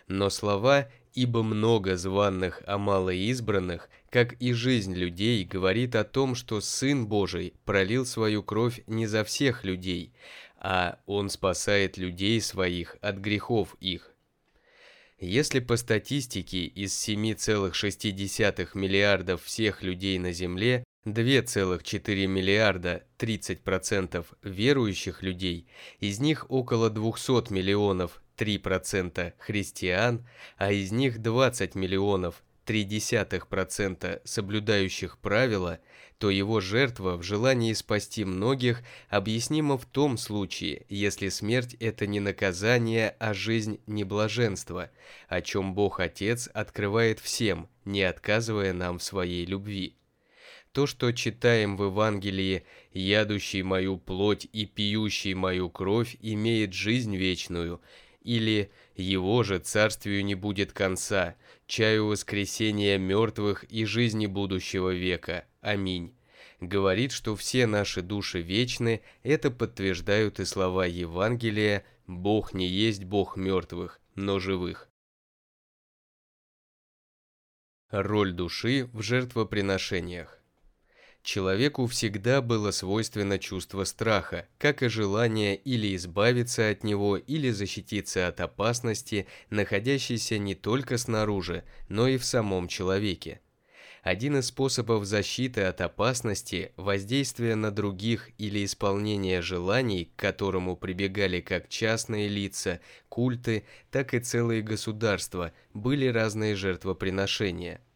Но слова ибо много званных, а мало избранных, как и жизнь людей, говорит о том, что Сын Божий пролил свою кровь не за всех людей, а Он спасает людей своих от грехов их. Если по статистике из 7,6 миллиардов всех людей на Земле 2,4 миллиарда 30% верующих людей, из них около 200 миллионов 3% христиан, а из них 20 миллионов 0,3% соблюдающих правила, то его жертва в желании спасти многих объяснима в том случае, если смерть – это не наказание, а жизнь – не блаженство, о чем Бог Отец открывает всем, не отказывая нам в своей любви. То, что читаем в Евангелии «ядущий мою плоть и пьющий мою кровь имеет жизнь вечную», или «Его же царствию не будет конца, чаю воскресения мертвых и жизни будущего века. Аминь». Говорит, что все наши души вечны, это подтверждают и слова Евангелия «Бог не есть Бог мертвых, но живых». Роль души в жертвоприношениях Человеку всегда было свойственно чувство страха, как и желание или избавиться от него, или защититься от опасности, находящейся не только снаружи, но и в самом человеке. Один из способов защиты от опасности – воздействие на других или исполнение желаний, к которому прибегали как частные лица, культы, так и целые государства, были разные жертвоприношения –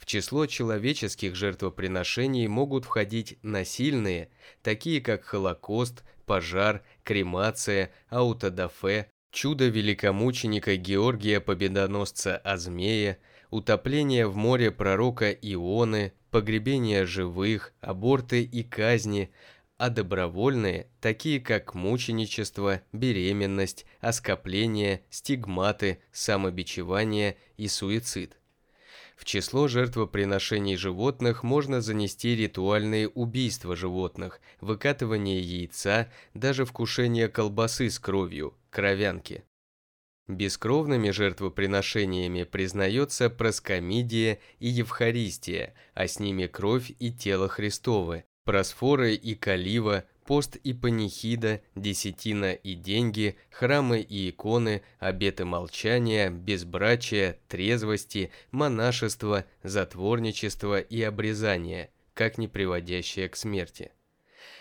в число человеческих жертвоприношений могут входить насильные, такие как Холокост, пожар, кремация, аутодафе, чудо великомученика Георгия Победоносца Азмея, утопление в море пророка Ионы, погребение живых, аборты и казни, а добровольные, такие как мученичество, беременность, оскопление, стигматы, самобичевание и суицид. В число жертвоприношений животных можно занести ритуальные убийства животных, выкатывание яйца, даже вкушение колбасы с кровью, кровянки. Бескровными жертвоприношениями признается проскомидия и Евхаристия, а с ними кровь и тело Христовы, просфоры и калива, пост и панихида, десятина и деньги, храмы и иконы, обеты молчания, безбрачия, трезвости, монашество, затворничество и обрезание, как не приводящее к смерти.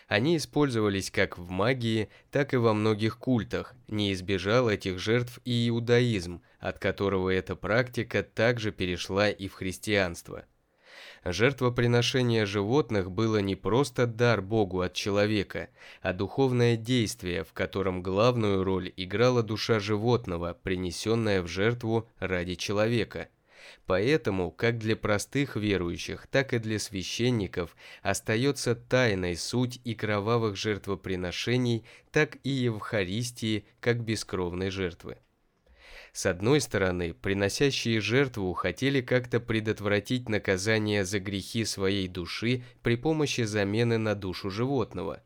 Они использовались как в магии, так и во многих культах, не избежал этих жертв и иудаизм, от которого эта практика также перешла и в христианство. Жертвоприношение животных было не просто дар Богу от человека, а духовное действие, в котором главную роль играла душа животного, принесенная в жертву ради человека. Поэтому, как для простых верующих, так и для священников, остается тайной суть и кровавых жертвоприношений, так и Евхаристии, как бескровной жертвы. С одной стороны, приносящие жертву хотели как-то предотвратить наказание за грехи своей души при помощи замены на душу животного.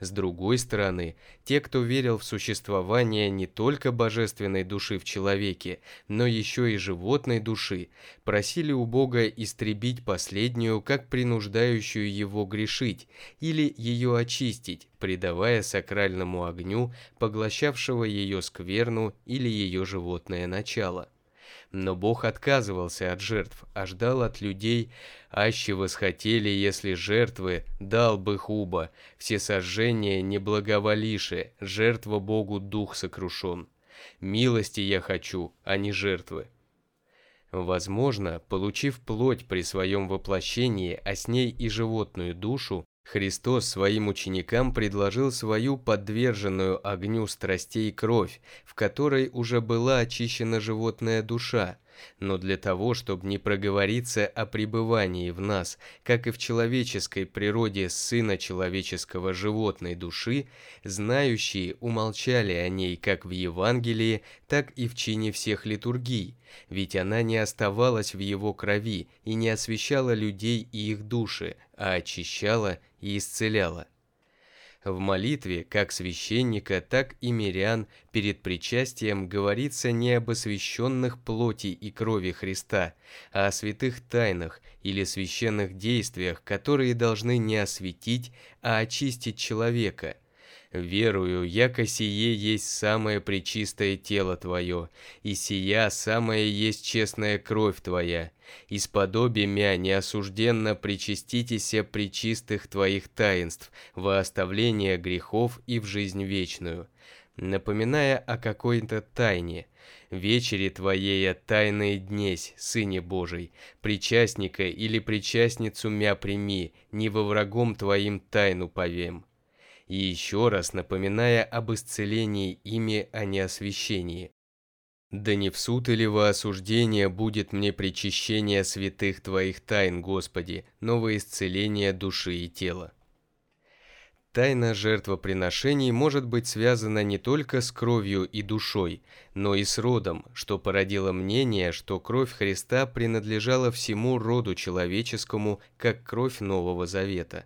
С другой стороны, те, кто верил в существование не только божественной души в человеке, но еще и животной души, просили у Бога истребить последнюю как принуждающую его грешить или ее очистить, придавая сакральному огню, поглощавшего ее скверну или ее животное начало. Но Бог отказывался от жертв, а ждал от людей, аще восхотели, если жертвы, дал бы хуба, все сожжения не благоволише, жертва Богу дух сокрушен. Милости я хочу, а не жертвы. Возможно, получив плоть при своем воплощении, а с ней и животную душу, Христос своим ученикам предложил свою подверженную огню страстей кровь, в которой уже была очищена животная душа, но для того, чтобы не проговориться о пребывании в нас, как и в человеческой природе сына человеческого животной души, знающие умолчали о ней как в Евангелии, так и в чине всех литургий, ведь она не оставалась в его крови и не освещала людей и их души, а очищала и исцеляла. В молитве как священника, так и мирян перед причастием говорится не об освященных плоти и крови Христа, а о святых тайнах или священных действиях, которые должны не осветить, а очистить человека, Верую, яко сие есть самое пречистое тело Твое, и сия самая есть честная кровь Твоя. Из подобия мя неосужденно причаститеся причистых Твоих таинств во оставление грехов и в жизнь вечную, напоминая о какой-то тайне, вечере Твоей тайной днесь, Сыне Божий, причастника или причастницу мя прими, не во врагом Твоим тайну повем и еще раз напоминая об исцелении ими, а не освящении. Да не в суд или во осуждение будет мне причащение святых Твоих тайн, Господи, но во исцеление души и тела. Тайна жертвоприношений может быть связана не только с кровью и душой, но и с родом, что породило мнение, что кровь Христа принадлежала всему роду человеческому, как кровь Нового Завета.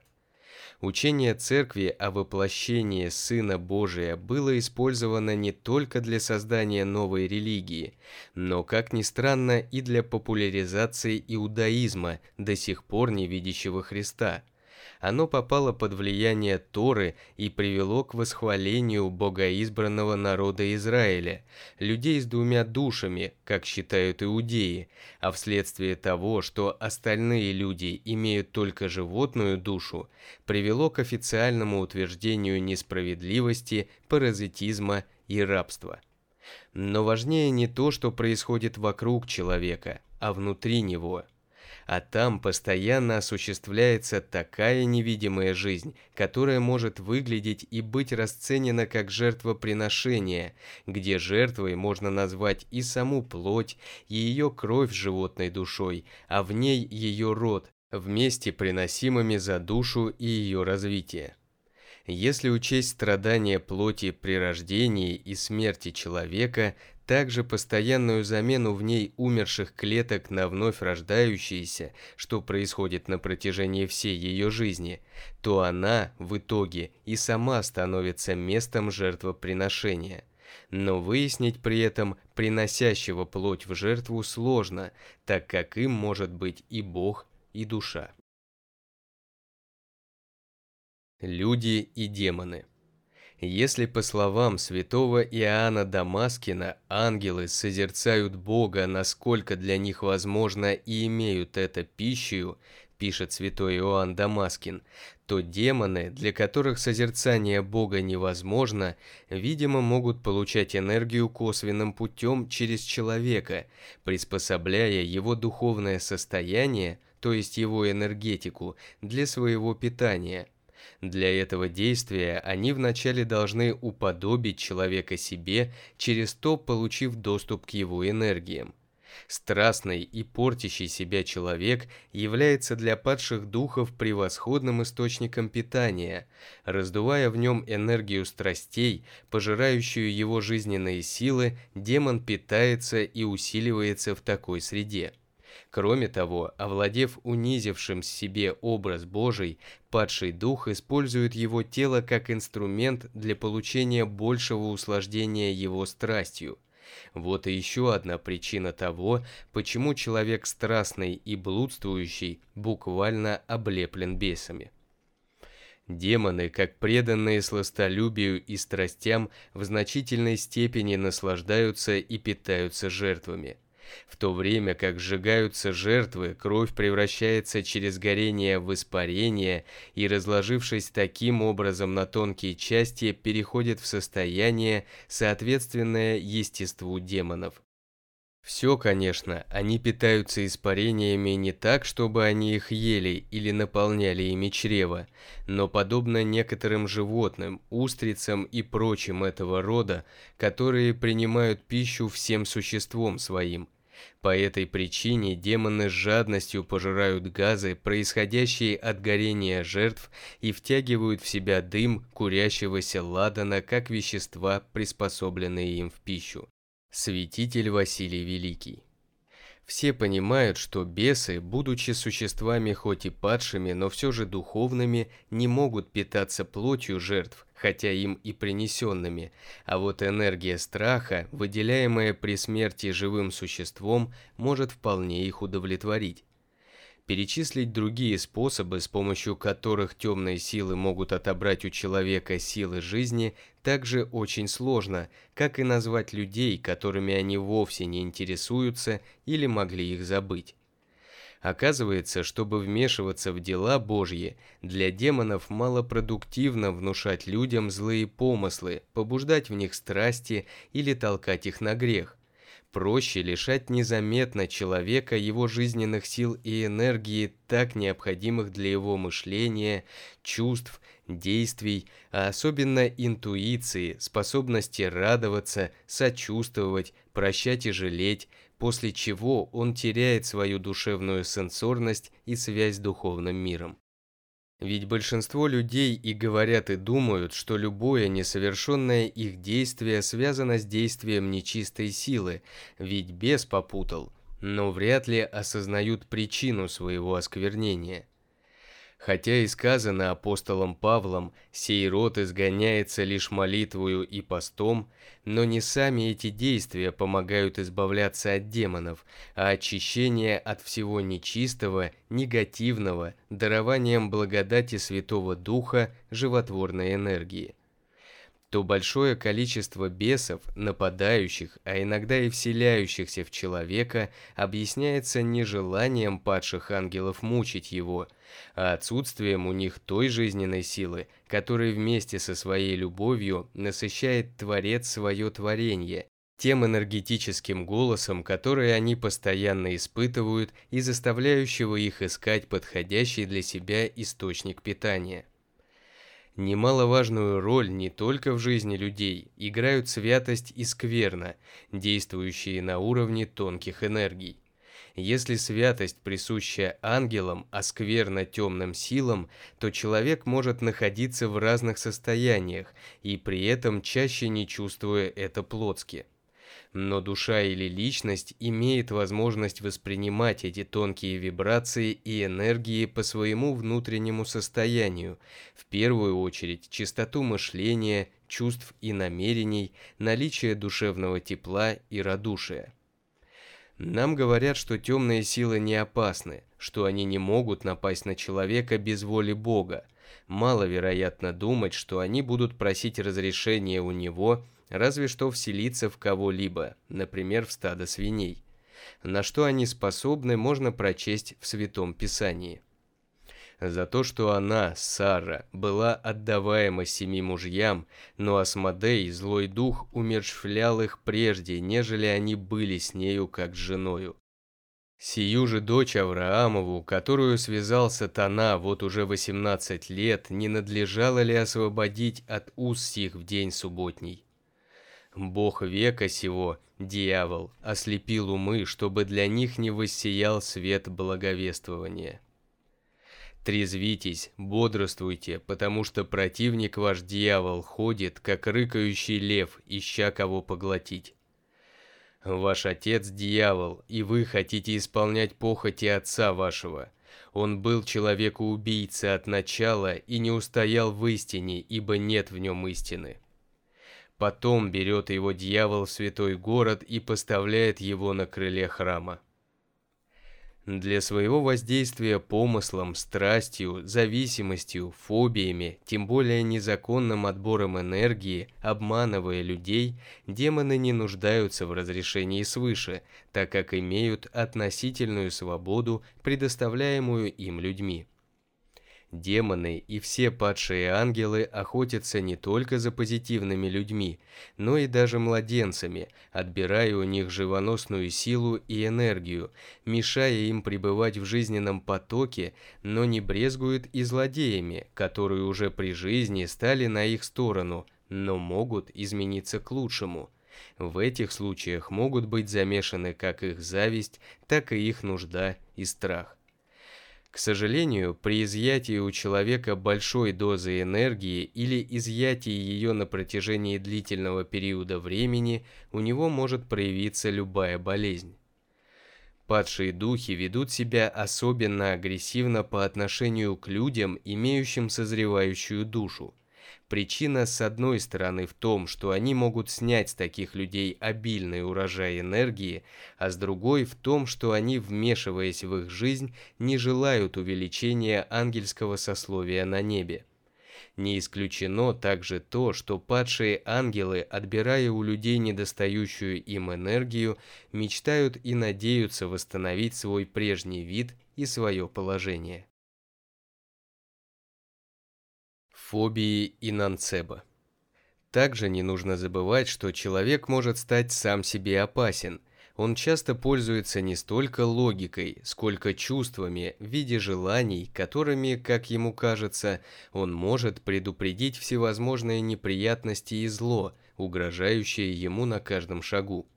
Учение церкви о воплощении Сына Божия было использовано не только для создания новой религии, но, как ни странно, и для популяризации иудаизма, до сих пор не видящего Христа – оно попало под влияние Торы и привело к восхвалению богоизбранного народа Израиля, людей с двумя душами, как считают иудеи, а вследствие того, что остальные люди имеют только животную душу, привело к официальному утверждению несправедливости, паразитизма и рабства. Но важнее не то, что происходит вокруг человека, а внутри него – а там постоянно осуществляется такая невидимая жизнь, которая может выглядеть и быть расценена как жертвоприношение, где жертвой можно назвать и саму плоть, и ее кровь животной душой, а в ней ее род, вместе приносимыми за душу и ее развитие. Если учесть страдания плоти при рождении и смерти человека, также постоянную замену в ней умерших клеток на вновь рождающиеся, что происходит на протяжении всей ее жизни, то она, в итоге, и сама становится местом жертвоприношения. Но выяснить при этом приносящего плоть в жертву сложно, так как им может быть и Бог, и душа. Люди и демоны – если, по словам святого Иоанна Дамаскина, ангелы созерцают Бога, насколько для них возможно и имеют это пищу, пишет святой Иоанн Дамаскин, то демоны, для которых созерцание Бога невозможно, видимо, могут получать энергию косвенным путем через человека, приспособляя его духовное состояние, то есть его энергетику, для своего питания – для этого действия они вначале должны уподобить человека себе, через то получив доступ к его энергиям. Страстный и портящий себя человек является для падших духов превосходным источником питания, раздувая в нем энергию страстей, пожирающую его жизненные силы, демон питается и усиливается в такой среде. Кроме того, овладев унизившим себе образ Божий, падший дух использует его тело как инструмент для получения большего услаждения его страстью. Вот и еще одна причина того, почему человек страстный и блудствующий буквально облеплен бесами. Демоны, как преданные сластолюбию и страстям, в значительной степени наслаждаются и питаются жертвами. В то время как сжигаются жертвы, кровь превращается через горение в испарение и, разложившись таким образом на тонкие части, переходит в состояние, соответственное естеству демонов. Все, конечно, они питаются испарениями не так, чтобы они их ели или наполняли ими чрево, но подобно некоторым животным, устрицам и прочим этого рода, которые принимают пищу всем существом своим. По этой причине демоны с жадностью пожирают газы, происходящие от горения жертв, и втягивают в себя дым курящегося ладана как вещества, приспособленные им в пищу. Святитель Василий Великий. Все понимают, что бесы, будучи существами хоть и падшими, но все же духовными, не могут питаться плотью жертв, хотя им и принесенными, а вот энергия страха, выделяемая при смерти живым существом, может вполне их удовлетворить. Перечислить другие способы, с помощью которых темные силы могут отобрать у человека силы жизни, также очень сложно, как и назвать людей, которыми они вовсе не интересуются или могли их забыть. Оказывается, чтобы вмешиваться в дела Божьи, для демонов малопродуктивно внушать людям злые помыслы, побуждать в них страсти или толкать их на грех. Проще лишать незаметно человека его жизненных сил и энергии, так необходимых для его мышления, чувств, действий, а особенно интуиции, способности радоваться, сочувствовать, прощать и жалеть, после чего он теряет свою душевную сенсорность и связь с духовным миром. Ведь большинство людей и говорят и думают, что любое несовершенное их действие связано с действием нечистой силы, ведь бес попутал, но вряд ли осознают причину своего осквернения – Хотя и сказано апостолом Павлом, сей род изгоняется лишь молитвою и постом, но не сами эти действия помогают избавляться от демонов, а очищение от всего нечистого, негативного, дарованием благодати Святого Духа, животворной энергии то большое количество бесов, нападающих, а иногда и вселяющихся в человека, объясняется не желанием падших ангелов мучить его, а отсутствием у них той жизненной силы, которой вместе со своей любовью насыщает Творец свое творение, тем энергетическим голосом, который они постоянно испытывают и заставляющего их искать подходящий для себя источник питания. Немаловажную роль не только в жизни людей играют святость и скверна, действующие на уровне тонких энергий. Если святость присуща ангелам, а скверна темным силам, то человек может находиться в разных состояниях и при этом чаще не чувствуя это плотски но душа или личность имеет возможность воспринимать эти тонкие вибрации и энергии по своему внутреннему состоянию, в первую очередь чистоту мышления, чувств и намерений, наличие душевного тепла и радушия. Нам говорят, что темные силы не опасны, что они не могут напасть на человека без воли Бога. Маловероятно думать, что они будут просить разрешения у него – разве что вселиться в кого-либо, например, в стадо свиней. На что они способны, можно прочесть в Святом Писании. За то, что она, Сара, была отдаваема семи мужьям, но Асмодей, злой дух, умершвлял их прежде, нежели они были с нею как с женою. Сию же дочь Авраамову, которую связал сатана вот уже 18 лет, не надлежало ли освободить от уз сих в день субботний? Бог века сего, дьявол, ослепил умы, чтобы для них не воссиял свет благовествования. Трезвитесь, бодрствуйте, потому что противник ваш дьявол ходит, как рыкающий лев, ища кого поглотить. Ваш отец – дьявол, и вы хотите исполнять похоти отца вашего. Он был человекоубийца от начала и не устоял в истине, ибо нет в нем истины. Потом берет его дьявол в святой город и поставляет его на крыле храма. Для своего воздействия помыслом, страстью, зависимостью, фобиями, тем более незаконным отбором энергии, обманывая людей, демоны не нуждаются в разрешении свыше, так как имеют относительную свободу, предоставляемую им людьми. Демоны и все падшие ангелы охотятся не только за позитивными людьми, но и даже младенцами, отбирая у них живоносную силу и энергию, мешая им пребывать в жизненном потоке, но не брезгуют и злодеями, которые уже при жизни стали на их сторону, но могут измениться к лучшему. В этих случаях могут быть замешаны как их зависть, так и их нужда и страх. К сожалению, при изъятии у человека большой дозы энергии или изъятии ее на протяжении длительного периода времени у него может проявиться любая болезнь. Падшие духи ведут себя особенно агрессивно по отношению к людям, имеющим созревающую душу. Причина, с одной стороны, в том, что они могут снять с таких людей обильный урожай энергии, а с другой в том, что они, вмешиваясь в их жизнь, не желают увеличения ангельского сословия на небе. Не исключено также то, что падшие ангелы, отбирая у людей недостающую им энергию, мечтают и надеются восстановить свой прежний вид и свое положение. Фобии и нанцеба. Также не нужно забывать, что человек может стать сам себе опасен. Он часто пользуется не столько логикой, сколько чувствами в виде желаний, которыми, как ему кажется, он может предупредить всевозможные неприятности и зло, угрожающее ему на каждом шагу.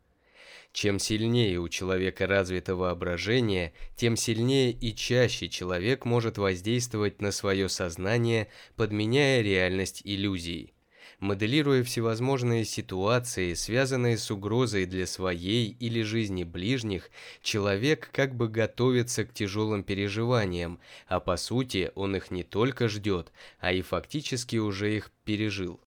Чем сильнее у человека развито воображение, тем сильнее и чаще человек может воздействовать на свое сознание, подменяя реальность иллюзией. Моделируя всевозможные ситуации, связанные с угрозой для своей или жизни ближних, человек как бы готовится к тяжелым переживаниям, а по сути он их не только ждет, а и фактически уже их пережил.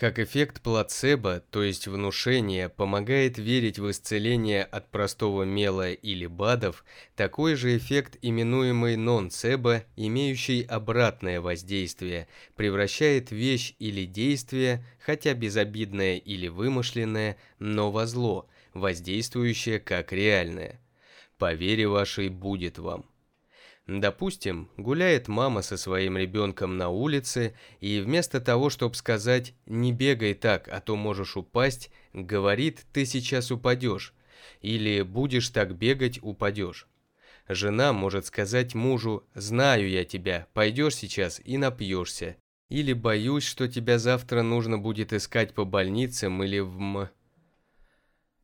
Как эффект плацебо, то есть внушение, помогает верить в исцеление от простого мела или БАДов, такой же эффект, именуемый нон-цебо, имеющий обратное воздействие, превращает вещь или действие, хотя безобидное или вымышленное, но во зло, воздействующее как реальное. По вере вашей будет вам. Допустим, гуляет мама со своим ребенком на улице, и вместо того, чтобы сказать «не бегай так, а то можешь упасть», говорит «ты сейчас упадешь» или «будешь так бегать, упадешь». Жена может сказать мужу «знаю я тебя, пойдешь сейчас и напьешься», или «боюсь, что тебя завтра нужно будет искать по больницам или в м...»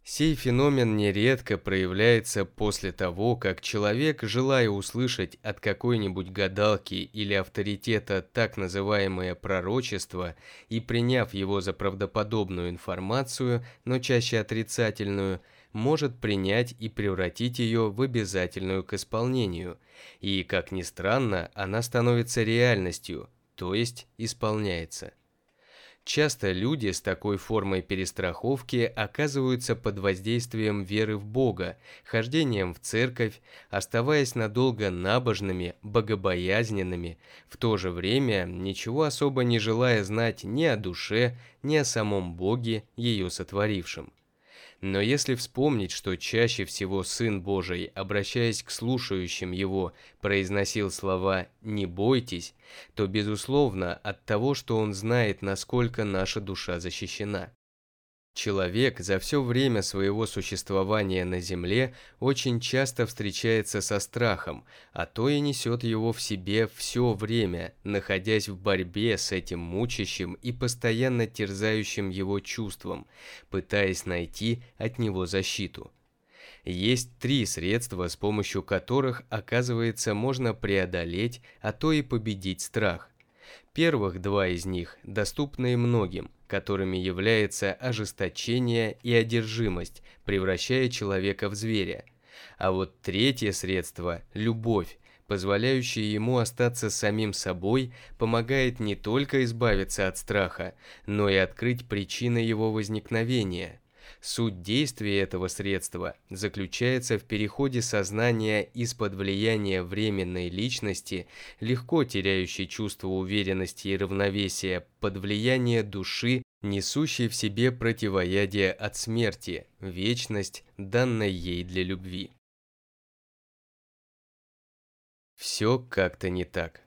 Сей феномен нередко проявляется после того, как человек, желая услышать от какой-нибудь гадалки или авторитета так называемое пророчество и приняв его за правдоподобную информацию, но чаще отрицательную, может принять и превратить ее в обязательную к исполнению. И, как ни странно, она становится реальностью, то есть исполняется. Часто люди с такой формой перестраховки оказываются под воздействием веры в Бога, хождением в церковь, оставаясь надолго набожными, богобоязненными, в то же время ничего особо не желая знать ни о душе, ни о самом Боге, ее сотворившем. Но если вспомнить, что чаще всего Сын Божий, обращаясь к слушающим Его, произносил слова «не бойтесь», то, безусловно, от того, что Он знает, насколько наша душа защищена. Человек за все время своего существования на Земле очень часто встречается со страхом, а то и несет его в себе все время, находясь в борьбе с этим мучащим и постоянно терзающим его чувством, пытаясь найти от него защиту. Есть три средства, с помощью которых, оказывается, можно преодолеть, а то и победить страх. Первых два из них доступны многим, которыми является ожесточение и одержимость, превращая человека в зверя. А вот третье средство – любовь, позволяющая ему остаться самим собой, помогает не только избавиться от страха, но и открыть причины его возникновения – Суть действия этого средства заключается в переходе сознания из-под влияния временной личности, легко теряющей чувство уверенности и равновесия, под влияние души, несущей в себе противоядие от смерти, вечность, данной ей для любви. Все как-то не так.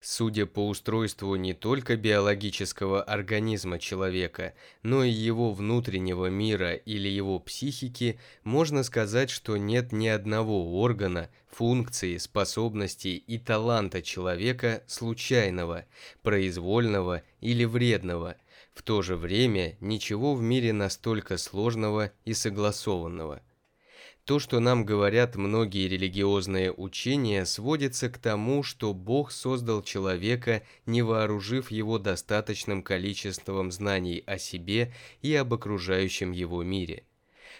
Судя по устройству не только биологического организма человека, но и его внутреннего мира или его психики, можно сказать, что нет ни одного органа, функции, способности и таланта человека случайного, произвольного или вредного. В то же время ничего в мире настолько сложного и согласованного. То, что нам говорят многие религиозные учения, сводится к тому, что Бог создал человека, не вооружив его достаточным количеством знаний о себе и об окружающем его мире.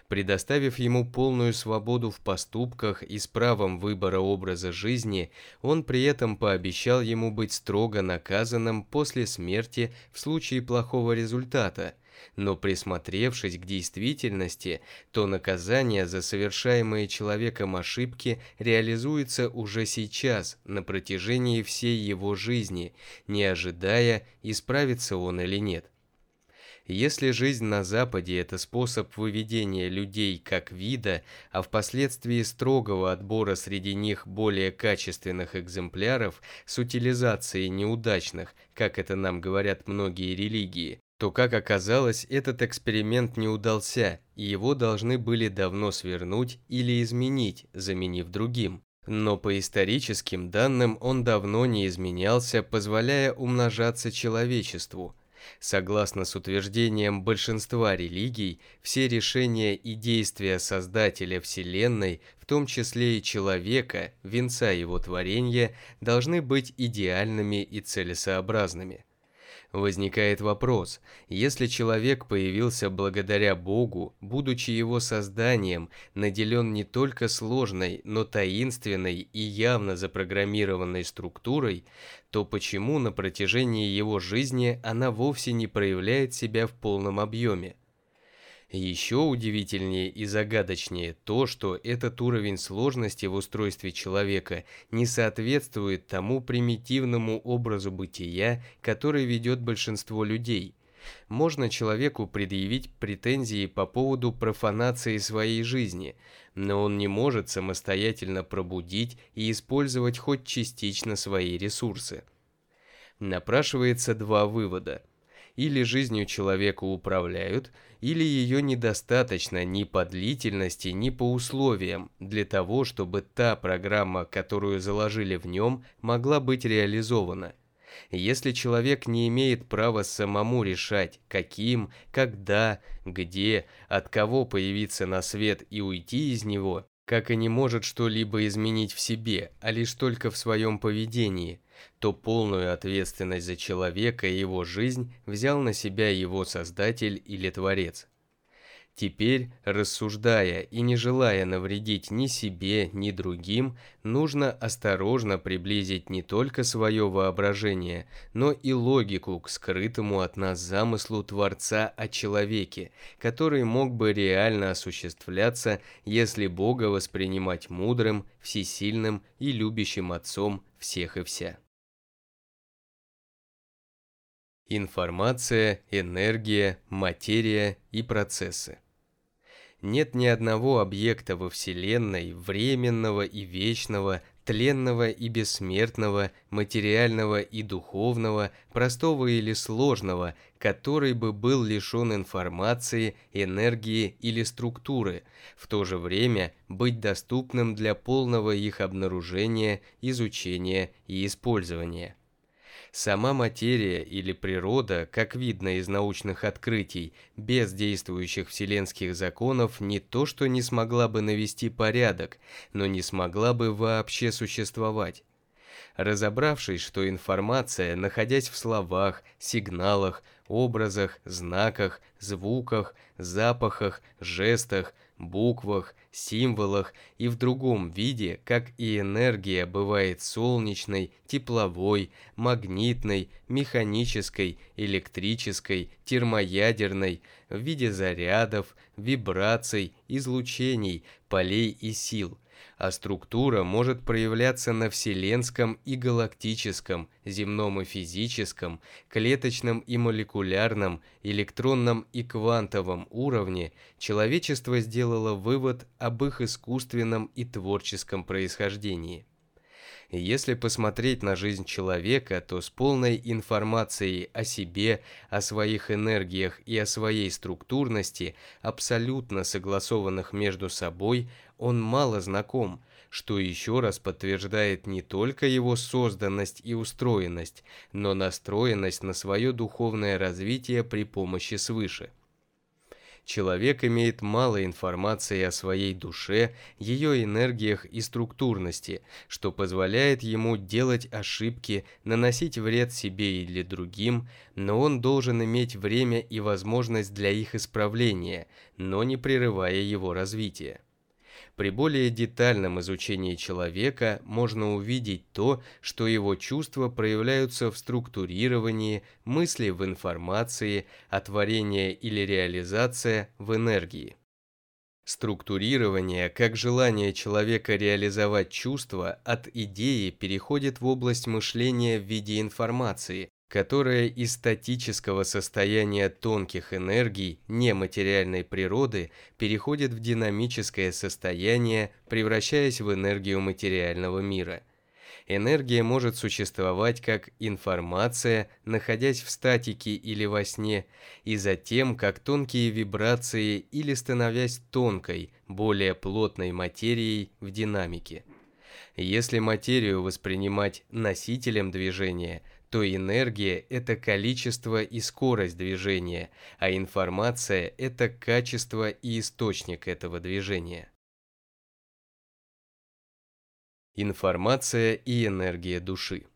Предоставив ему полную свободу в поступках и с правом выбора образа жизни, он при этом пообещал ему быть строго наказанным после смерти в случае плохого результата – но присмотревшись к действительности, то наказание за совершаемые человеком ошибки реализуется уже сейчас, на протяжении всей его жизни, не ожидая, исправится он или нет. Если жизнь на Западе – это способ выведения людей как вида, а впоследствии строгого отбора среди них более качественных экземпляров с утилизацией неудачных, как это нам говорят многие религии, то, как оказалось, этот эксперимент не удался, и его должны были давно свернуть или изменить, заменив другим. Но по историческим данным он давно не изменялся, позволяя умножаться человечеству. Согласно с утверждением большинства религий, все решения и действия Создателя Вселенной, в том числе и человека, венца его творения, должны быть идеальными и целесообразными. Возникает вопрос, если человек появился благодаря Богу, будучи его созданием, наделен не только сложной, но таинственной и явно запрограммированной структурой, то почему на протяжении его жизни она вовсе не проявляет себя в полном объеме? Еще удивительнее и загадочнее то, что этот уровень сложности в устройстве человека не соответствует тому примитивному образу бытия, который ведет большинство людей. Можно человеку предъявить претензии по поводу профанации своей жизни, но он не может самостоятельно пробудить и использовать хоть частично свои ресурсы. Напрашивается два вывода. Или жизнью человека управляют – или ее недостаточно ни по длительности, ни по условиям для того, чтобы та программа, которую заложили в нем, могла быть реализована. Если человек не имеет права самому решать, каким, когда, где, от кого появиться на свет и уйти из него, как и не может что-либо изменить в себе, а лишь только в своем поведении, то полную ответственность за человека и его жизнь взял на себя его создатель или творец. Теперь, рассуждая и не желая навредить ни себе, ни другим, нужно осторожно приблизить не только свое воображение, но и логику к скрытому от нас замыслу Творца о человеке, который мог бы реально осуществляться, если Бога воспринимать мудрым, всесильным и любящим Отцом всех и вся. Информация, энергия, материя и процессы нет ни одного объекта во Вселенной, временного и вечного, тленного и бессмертного, материального и духовного, простого или сложного, который бы был лишен информации, энергии или структуры, в то же время быть доступным для полного их обнаружения, изучения и использования. Сама материя или природа, как видно из научных открытий, без действующих вселенских законов не то что не смогла бы навести порядок, но не смогла бы вообще существовать. Разобравшись, что информация, находясь в словах, сигналах, образах, знаках, звуках, запахах, жестах, буквах, символах и в другом виде, как и энергия бывает солнечной, тепловой, магнитной, механической, электрической, термоядерной, в виде зарядов, вибраций, излучений, полей и сил – а структура может проявляться на вселенском и галактическом, земном и физическом, клеточном и молекулярном, электронном и квантовом уровне, человечество сделало вывод об их искусственном и творческом происхождении. Если посмотреть на жизнь человека, то с полной информацией о себе, о своих энергиях и о своей структурности, абсолютно согласованных между собой, он мало знаком, что еще раз подтверждает не только его созданность и устроенность, но настроенность на свое духовное развитие при помощи свыше человек имеет мало информации о своей душе, ее энергиях и структурности, что позволяет ему делать ошибки, наносить вред себе или другим, но он должен иметь время и возможность для их исправления, но не прерывая его развития. При более детальном изучении человека можно увидеть то, что его чувства проявляются в структурировании, мысли в информации, а творение или реализация в энергии. Структурирование, как желание человека реализовать чувства, от идеи переходит в область мышления в виде информации, которая из статического состояния тонких энергий нематериальной природы переходит в динамическое состояние, превращаясь в энергию материального мира. Энергия может существовать как информация, находясь в статике или во сне, и затем как тонкие вибрации или становясь тонкой, более плотной материей в динамике. Если материю воспринимать носителем движения – то энергия – это количество и скорость движения, а информация – это качество и источник этого движения. Информация и энергия души.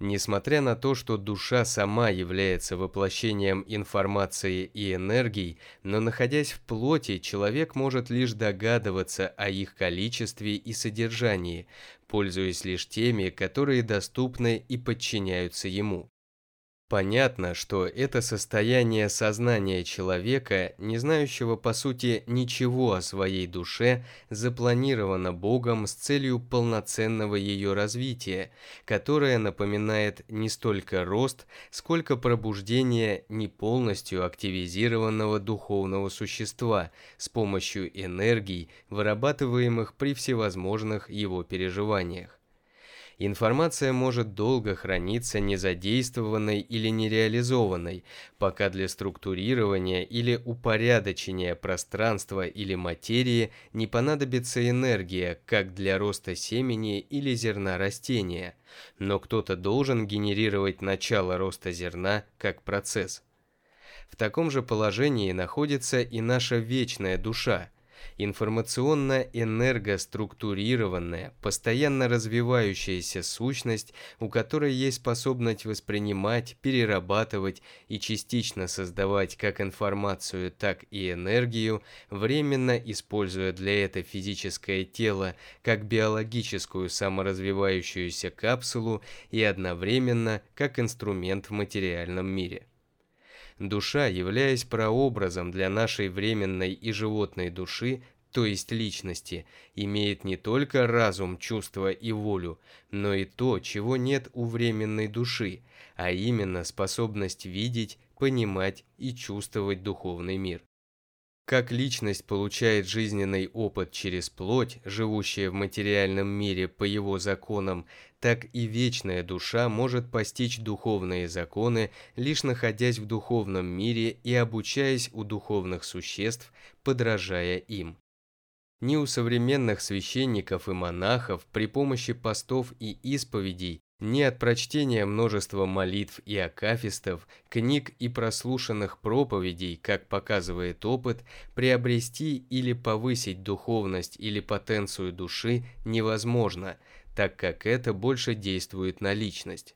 Несмотря на то, что душа сама является воплощением информации и энергий, но находясь в плоти, человек может лишь догадываться о их количестве и содержании, пользуясь лишь теми, которые доступны и подчиняются ему. Понятно, что это состояние сознания человека, не знающего по сути ничего о своей душе, запланировано Богом с целью полноценного ее развития, которое напоминает не столько рост, сколько пробуждение не полностью активизированного духовного существа с помощью энергий, вырабатываемых при всевозможных его переживаниях. Информация может долго храниться незадействованной или нереализованной, пока для структурирования или упорядочения пространства или материи не понадобится энергия, как для роста семени или зерна растения. Но кто-то должен генерировать начало роста зерна как процесс. В таком же положении находится и наша вечная душа – информационно-энергоструктурированная, постоянно развивающаяся сущность, у которой есть способность воспринимать, перерабатывать и частично создавать как информацию, так и энергию, временно используя для этого физическое тело как биологическую саморазвивающуюся капсулу и одновременно как инструмент в материальном мире. Душа, являясь прообразом для нашей временной и животной души, то есть личности, имеет не только разум, чувство и волю, но и то, чего нет у временной души, а именно способность видеть, понимать и чувствовать духовный мир. Как личность получает жизненный опыт через плоть, живущая в материальном мире по его законам, так и вечная душа может постичь духовные законы, лишь находясь в духовном мире и обучаясь у духовных существ, подражая им. Ни у современных священников и монахов при помощи постов и исповедей ни от прочтения множества молитв и акафистов, книг и прослушанных проповедей, как показывает опыт, приобрести или повысить духовность или потенцию души невозможно, так как это больше действует на личность.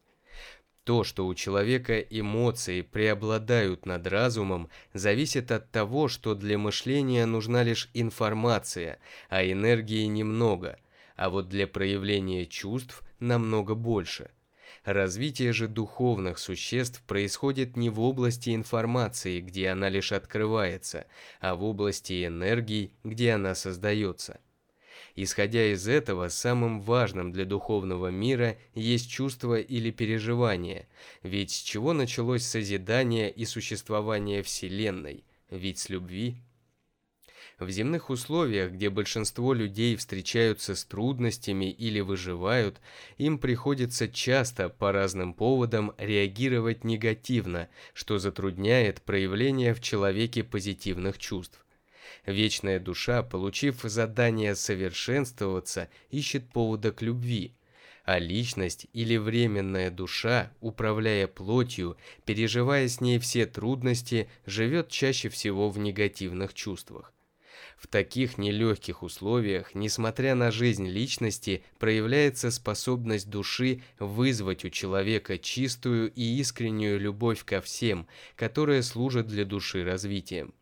То, что у человека эмоции преобладают над разумом, зависит от того, что для мышления нужна лишь информация, а энергии немного, а вот для проявления чувств намного больше. Развитие же духовных существ происходит не в области информации, где она лишь открывается, а в области энергии, где она создается. Исходя из этого, самым важным для духовного мира есть чувство или переживание, ведь с чего началось созидание и существование Вселенной? Ведь с любви. В земных условиях, где большинство людей встречаются с трудностями или выживают, им приходится часто по разным поводам реагировать негативно, что затрудняет проявление в человеке позитивных чувств. Вечная душа, получив задание совершенствоваться, ищет повода к любви, а личность или временная душа, управляя плотью, переживая с ней все трудности, живет чаще всего в негативных чувствах. В таких нелегких условиях, несмотря на жизнь личности, проявляется способность души вызвать у человека чистую и искреннюю любовь ко всем, которая служит для души развитием.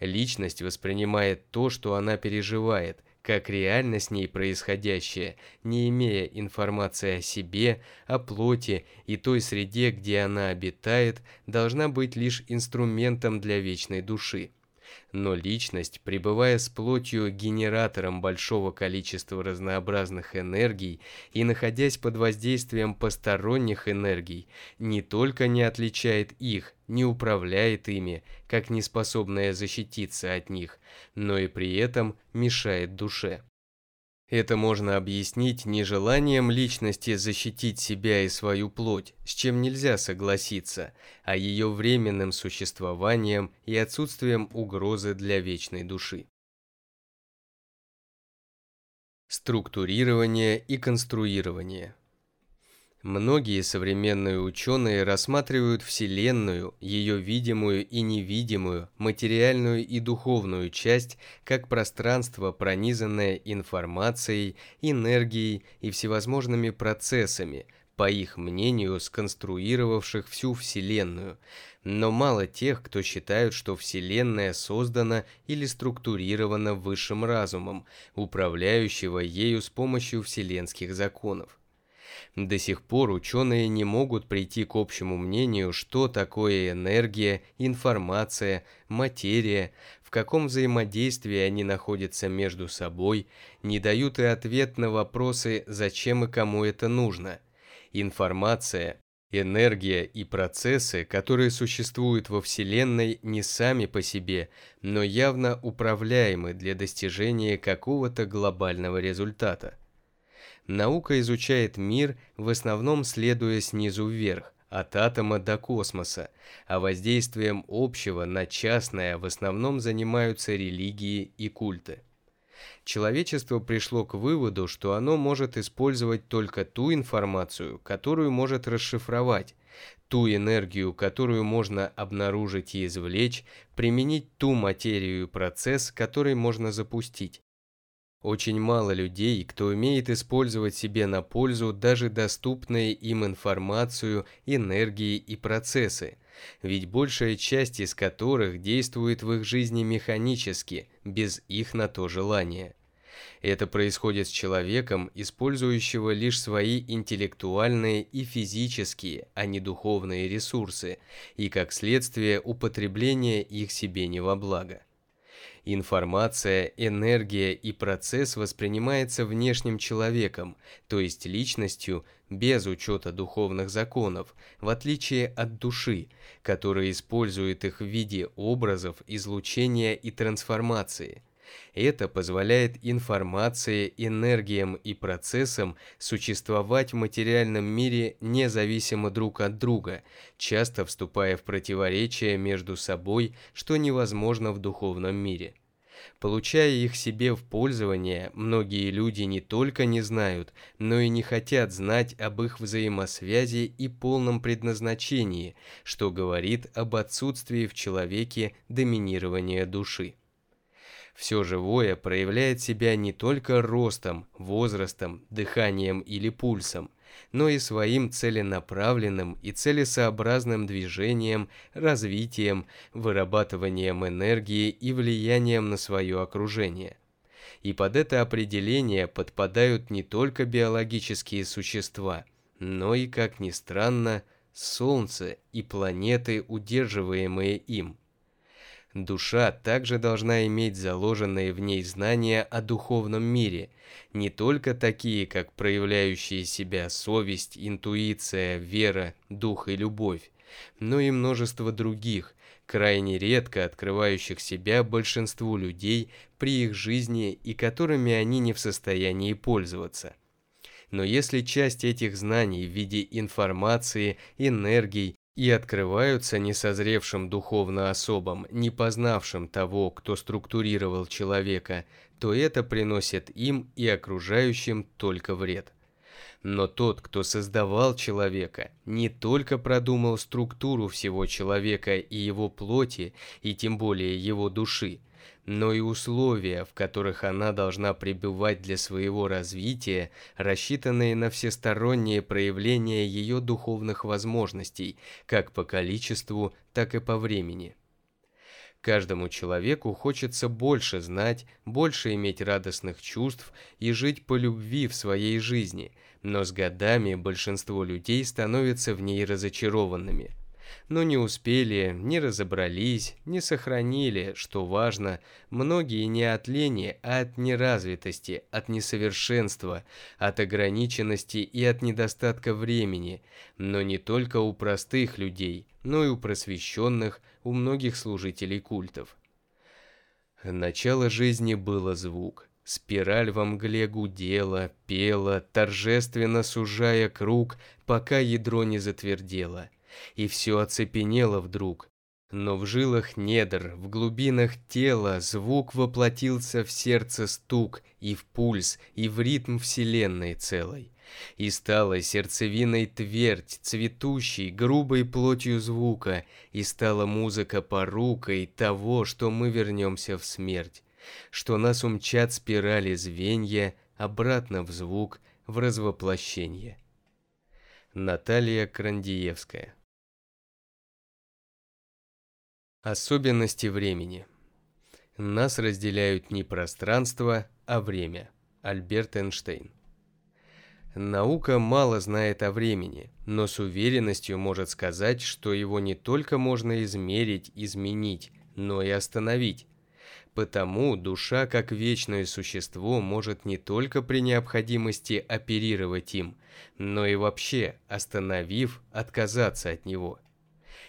Личность воспринимает то, что она переживает, как реально с ней происходящее, не имея информации о себе, о плоти и той среде, где она обитает, должна быть лишь инструментом для вечной души. Но личность, пребывая с плотью генератором большого количества разнообразных энергий и находясь под воздействием посторонних энергий, не только не отличает их, не управляет ими, как неспособная защититься от них, но и при этом мешает душе. Это можно объяснить нежеланием личности защитить себя и свою плоть, с чем нельзя согласиться, а ее временным существованием и отсутствием угрозы для вечной души. Структурирование и конструирование – Многие современные ученые рассматривают Вселенную, ее видимую и невидимую, материальную и духовную часть, как пространство, пронизанное информацией, энергией и всевозможными процессами, по их мнению, сконструировавших всю Вселенную. Но мало тех, кто считают, что Вселенная создана или структурирована высшим разумом, управляющего ею с помощью вселенских законов. До сих пор ученые не могут прийти к общему мнению, что такое энергия, информация, материя, в каком взаимодействии они находятся между собой, не дают и ответ на вопросы, зачем и кому это нужно. Информация, Энергия и процессы, которые существуют во Вселенной не сами по себе, но явно управляемы для достижения какого-то глобального результата. Наука изучает мир, в основном следуя снизу вверх, от атома до космоса, а воздействием общего на частное в основном занимаются религии и культы. Человечество пришло к выводу, что оно может использовать только ту информацию, которую может расшифровать, ту энергию, которую можно обнаружить и извлечь, применить ту материю и процесс, который можно запустить. Очень мало людей, кто умеет использовать себе на пользу даже доступные им информацию, энергии и процессы, ведь большая часть из которых действует в их жизни механически, без их на то желания. Это происходит с человеком, использующего лишь свои интеллектуальные и физические, а не духовные ресурсы, и как следствие употребления их себе не во благо. Информация, энергия и процесс воспринимается внешним человеком, то есть личностью, без учета духовных законов, в отличие от души, которая использует их в виде образов, излучения и трансформации. Это позволяет информации, энергиям и процессам существовать в материальном мире независимо друг от друга, часто вступая в противоречие между собой, что невозможно в духовном мире. Получая их себе в пользование, многие люди не только не знают, но и не хотят знать об их взаимосвязи и полном предназначении, что говорит об отсутствии в человеке доминирования души. Все живое проявляет себя не только ростом, возрастом, дыханием или пульсом, но и своим целенаправленным и целесообразным движением, развитием, вырабатыванием энергии и влиянием на свое окружение. И под это определение подпадают не только биологические существа, но и, как ни странно, Солнце и планеты, удерживаемые им – Душа также должна иметь заложенные в ней знания о духовном мире, не только такие, как проявляющие себя совесть, интуиция, вера, дух и любовь, но и множество других, крайне редко открывающих себя большинству людей при их жизни и которыми они не в состоянии пользоваться. Но если часть этих знаний в виде информации, энергий и открываются несозревшим духовно особам, не познавшим того, кто структурировал человека, то это приносит им и окружающим только вред. Но тот, кто создавал человека, не только продумал структуру всего человека и его плоти, и тем более его души, но и условия, в которых она должна пребывать для своего развития, рассчитанные на всестороннее проявление ее духовных возможностей, как по количеству, так и по времени. Каждому человеку хочется больше знать, больше иметь радостных чувств и жить по любви в своей жизни, но с годами большинство людей становятся в ней разочарованными – но не успели, не разобрались, не сохранили, что важно, многие не от лени, а от неразвитости, от несовершенства, от ограниченности и от недостатка времени, но не только у простых людей, но и у просвещенных, у многих служителей культов. Начало жизни было звук. Спираль во мгле гудела, пела, торжественно сужая круг, пока ядро не затвердело и все оцепенело вдруг. Но в жилах недр, в глубинах тела звук воплотился в сердце стук, и в пульс, и в ритм вселенной целой. И стала сердцевиной твердь, цветущей, грубой плотью звука, и стала музыка порукой того, что мы вернемся в смерть, что нас умчат спирали звенья обратно в звук, в развоплощение. Наталья Крандиевская Особенности времени. Нас разделяют не пространство, а время. Альберт Эйнштейн. Наука мало знает о времени, но с уверенностью может сказать, что его не только можно измерить, изменить, но и остановить. Потому душа как вечное существо может не только при необходимости оперировать им, но и вообще, остановив, отказаться от него –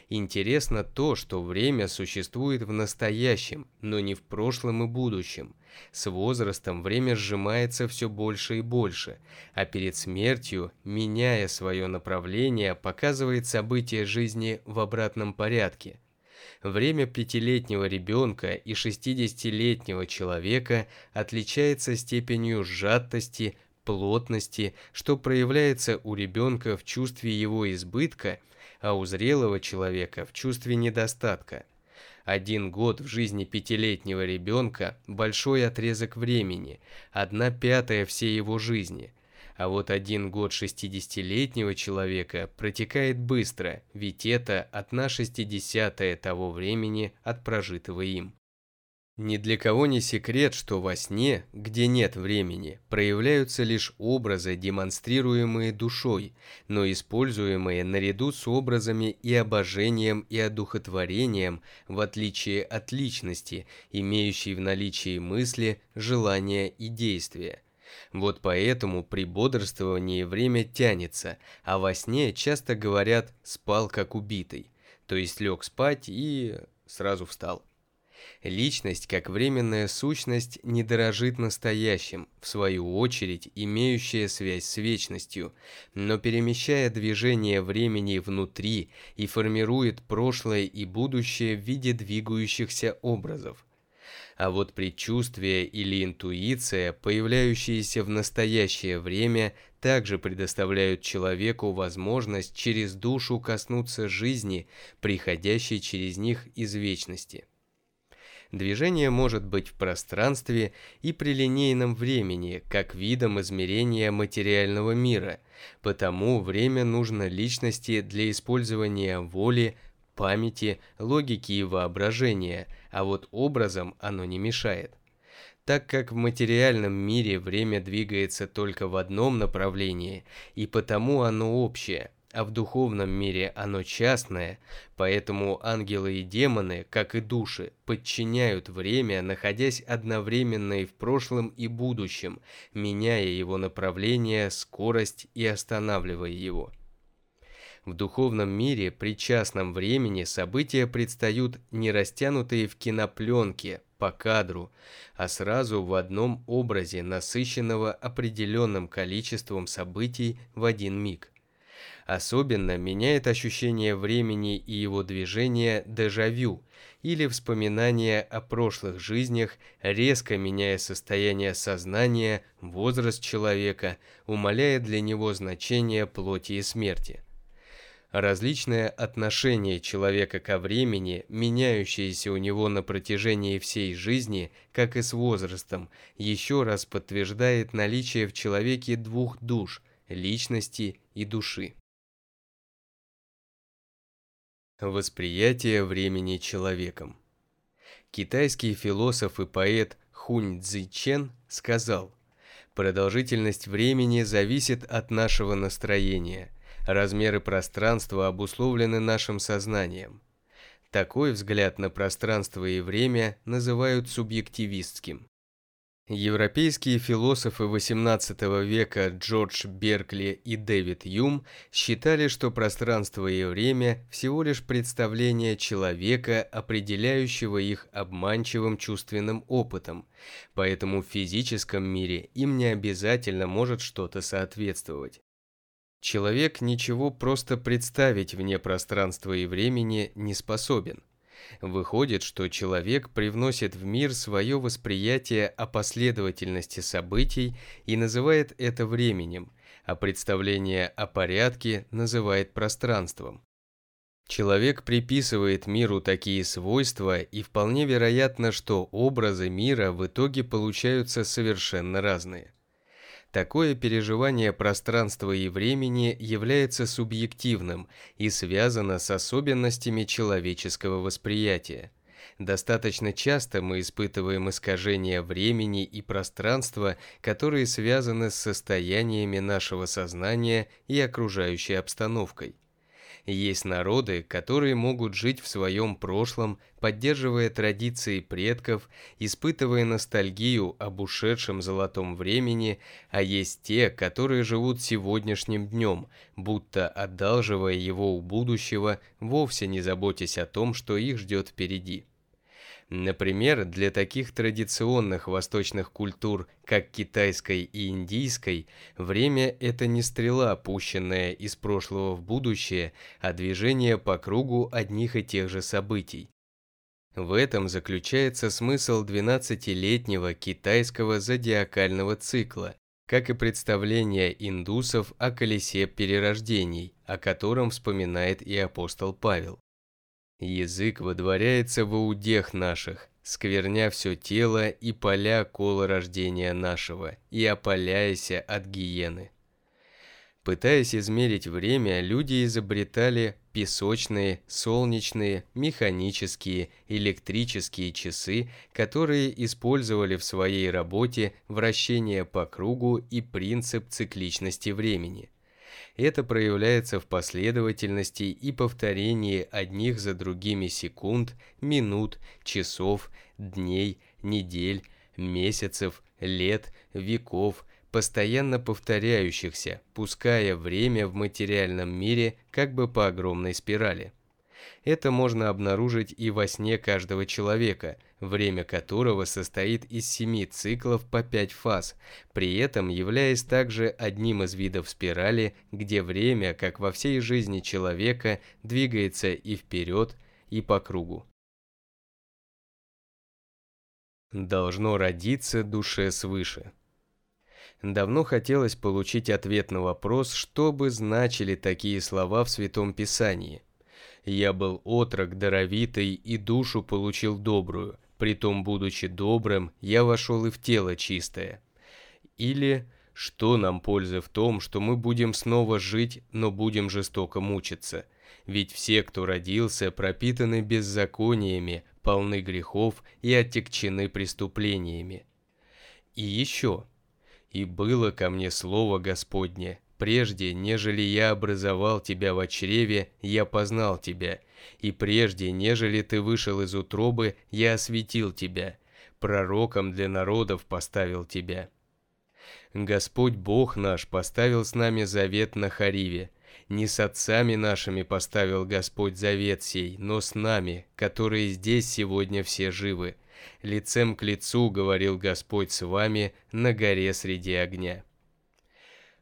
Интересно то, что время существует в настоящем, но не в прошлом и будущем. С возрастом время сжимается все больше и больше, а перед смертью, меняя свое направление, показывает события жизни в обратном порядке. Время пятилетнего ребенка и 60-летнего человека отличается степенью сжатости, плотности, что проявляется у ребенка в чувстве его избытка – а у зрелого человека в чувстве недостатка. Один год в жизни пятилетнего ребенка – большой отрезок времени, одна пятая всей его жизни. А вот один год 60-летнего человека протекает быстро, ведь это одна шестидесятая того времени от прожитого им. Ни для кого не секрет, что во сне, где нет времени, проявляются лишь образы, демонстрируемые душой, но используемые наряду с образами и обожением и одухотворением, в отличие от личности, имеющей в наличии мысли, желания и действия. Вот поэтому при бодрствовании время тянется, а во сне часто говорят «спал как убитый», то есть лег спать и сразу встал. Личность, как временная сущность, не дорожит настоящим, в свою очередь имеющая связь с вечностью, но перемещая движение времени внутри и формирует прошлое и будущее в виде двигающихся образов. А вот предчувствие или интуиция, появляющиеся в настоящее время, также предоставляют человеку возможность через душу коснуться жизни, приходящей через них из вечности. Движение может быть в пространстве и при линейном времени, как видом измерения материального мира, потому время нужно личности для использования воли, памяти, логики и воображения, а вот образом оно не мешает. Так как в материальном мире время двигается только в одном направлении, и потому оно общее – а в духовном мире оно частное, поэтому ангелы и демоны, как и души, подчиняют время, находясь одновременно и в прошлом и будущем, меняя его направление, скорость и останавливая его. В духовном мире при частном времени события предстают не растянутые в кинопленке, по кадру, а сразу в одном образе, насыщенного определенным количеством событий в один миг. Особенно меняет ощущение времени и его движения дежавю или вспоминание о прошлых жизнях, резко меняя состояние сознания, возраст человека, умаляя для него значение плоти и смерти. Различное отношение человека ко времени, меняющееся у него на протяжении всей жизни, как и с возрастом, еще раз подтверждает наличие в человеке двух душ – личности и души. Восприятие времени человеком. Китайский философ и поэт Хунь Цзичен сказал, «Продолжительность времени зависит от нашего настроения. Размеры пространства обусловлены нашим сознанием. Такой взгляд на пространство и время называют субъективистским. Европейские философы XVIII века Джордж Беркли и Дэвид Юм считали, что пространство и время всего лишь представление человека, определяющего их обманчивым чувственным опытом, поэтому в физическом мире им не обязательно может что-то соответствовать. Человек ничего просто представить вне пространства и времени не способен. Выходит, что человек привносит в мир свое восприятие о последовательности событий и называет это временем, а представление о порядке называет пространством. Человек приписывает миру такие свойства, и вполне вероятно, что образы мира в итоге получаются совершенно разные. Такое переживание пространства и времени является субъективным и связано с особенностями человеческого восприятия. Достаточно часто мы испытываем искажения времени и пространства, которые связаны с состояниями нашего сознания и окружающей обстановкой. Есть народы, которые могут жить в своем прошлом, поддерживая традиции предков, испытывая ностальгию об ушедшем золотом времени, а есть те, которые живут сегодняшним днем, будто одалживая его у будущего, вовсе не заботясь о том, что их ждет впереди. Например, для таких традиционных восточных культур, как китайской и индийской, время – это не стрела, пущенная из прошлого в будущее, а движение по кругу одних и тех же событий. В этом заключается смысл 12-летнего китайского зодиакального цикла, как и представление индусов о колесе перерождений, о котором вспоминает и апостол Павел. Язык водворяется в аудех наших, скверня все тело и поля кола рождения нашего, и опаляйся от гиены. Пытаясь измерить время, люди изобретали песочные, солнечные, механические, электрические часы, которые использовали в своей работе вращение по кругу и принцип цикличности времени – это проявляется в последовательности и повторении одних за другими секунд, минут, часов, дней, недель, месяцев, лет, веков, постоянно повторяющихся, пуская время в материальном мире как бы по огромной спирали. Это можно обнаружить и во сне каждого человека, время которого состоит из семи циклов по пять фаз, при этом являясь также одним из видов спирали, где время, как во всей жизни человека, двигается и вперед, и по кругу. Должно родиться душе свыше. Давно хотелось получить ответ на вопрос, что бы значили такие слова в Святом Писании. «Я был отрок даровитый и душу получил добрую, притом, будучи добрым, я вошел и в тело чистое. Или что нам пользы в том, что мы будем снова жить, но будем жестоко мучиться? Ведь все, кто родился, пропитаны беззакониями, полны грехов и оттекчены преступлениями. И еще. «И было ко мне слово Господне, прежде, нежели я образовал тебя в чреве, я познал тебя, и прежде, нежели ты вышел из утробы, я осветил тебя, пророком для народов поставил тебя». Господь Бог наш поставил с нами завет на Хариве. Не с отцами нашими поставил Господь завет сей, но с нами, которые здесь сегодня все живы. Лицем к лицу говорил Господь с вами на горе среди огня.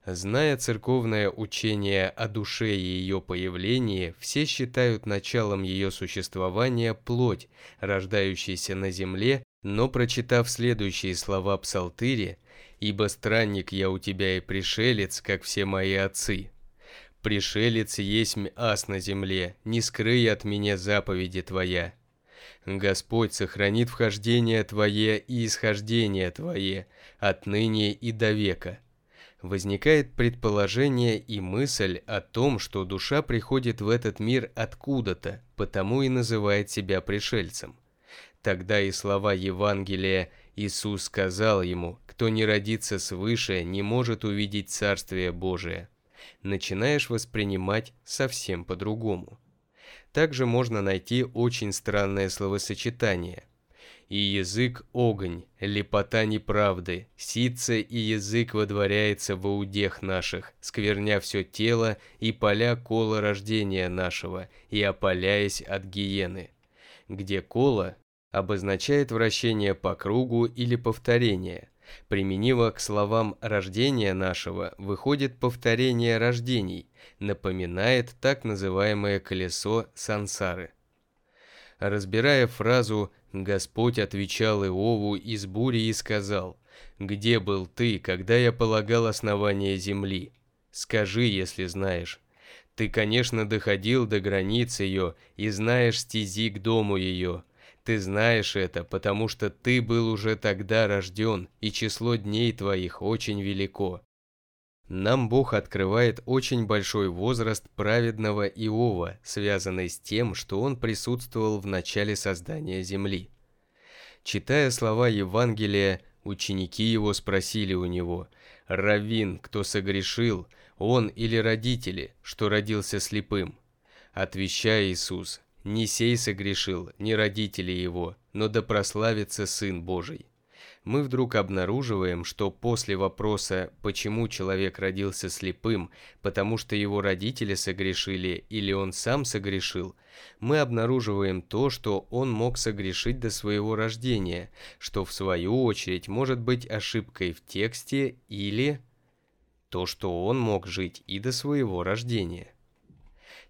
Зная церковное учение о душе и ее появлении, все считают началом ее существования плоть, рождающаяся на земле, но прочитав следующие слова Псалтыри, «Ибо странник я у тебя и пришелец, как все мои отцы». «Пришелец есть ас на земле, не скрый от меня заповеди твоя». Господь сохранит вхождение твое и исхождение твое, отныне и до века возникает предположение и мысль о том, что душа приходит в этот мир откуда-то, потому и называет себя пришельцем. Тогда и слова Евангелия «Иисус сказал ему, кто не родится свыше, не может увидеть Царствие Божие», начинаешь воспринимать совсем по-другому. Также можно найти очень странное словосочетание – и язык огонь, лепота неправды, ситца и язык водворяется в аудех наших, скверня все тело и поля кола рождения нашего, и опаляясь от гиены. Где кола обозначает вращение по кругу или повторение. Применимо к словам «рождения нашего» выходит повторение рождений, напоминает так называемое колесо сансары. Разбирая фразу Господь отвечал Иову из бури и сказал, «Где был ты, когда я полагал основание земли? Скажи, если знаешь. Ты, конечно, доходил до границ ее и знаешь стези к дому ее. Ты знаешь это, потому что ты был уже тогда рожден, и число дней твоих очень велико. Нам Бог открывает очень большой возраст праведного Иова, связанный с тем, что он присутствовал в начале создания земли. Читая слова Евангелия, ученики его спросили у него, «Раввин, кто согрешил, он или родители, что родился слепым?» Отвечая Иисус, «Не сей согрешил, не родители его, но да прославится Сын Божий» мы вдруг обнаруживаем, что после вопроса, почему человек родился слепым, потому что его родители согрешили или он сам согрешил, мы обнаруживаем то, что он мог согрешить до своего рождения, что в свою очередь может быть ошибкой в тексте или то, что он мог жить и до своего рождения.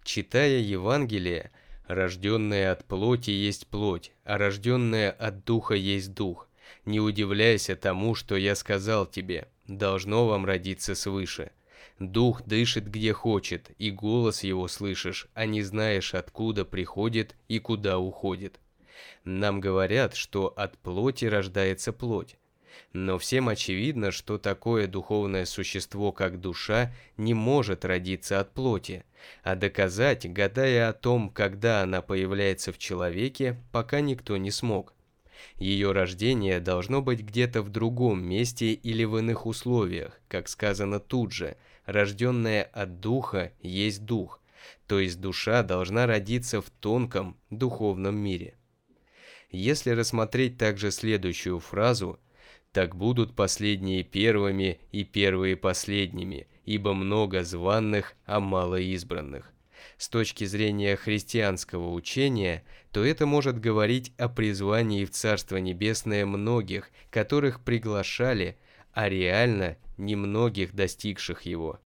Читая Евангелие, рожденное от плоти есть плоть, а рожденное от духа есть дух – не удивляйся тому, что я сказал тебе, должно вам родиться свыше. Дух дышит где хочет, и голос его слышишь, а не знаешь, откуда приходит и куда уходит. Нам говорят, что от плоти рождается плоть. Но всем очевидно, что такое духовное существо, как душа, не может родиться от плоти, а доказать, гадая о том, когда она появляется в человеке, пока никто не смог. Ее рождение должно быть где-то в другом месте или в иных условиях, как сказано тут же, рожденная от духа есть дух, то есть душа должна родиться в тонком духовном мире. Если рассмотреть также следующую фразу, так будут последние первыми и первые последними, ибо много званных, а мало избранных с точки зрения христианского учения, то это может говорить о призвании в Царство Небесное многих, которых приглашали, а реально немногих достигших его.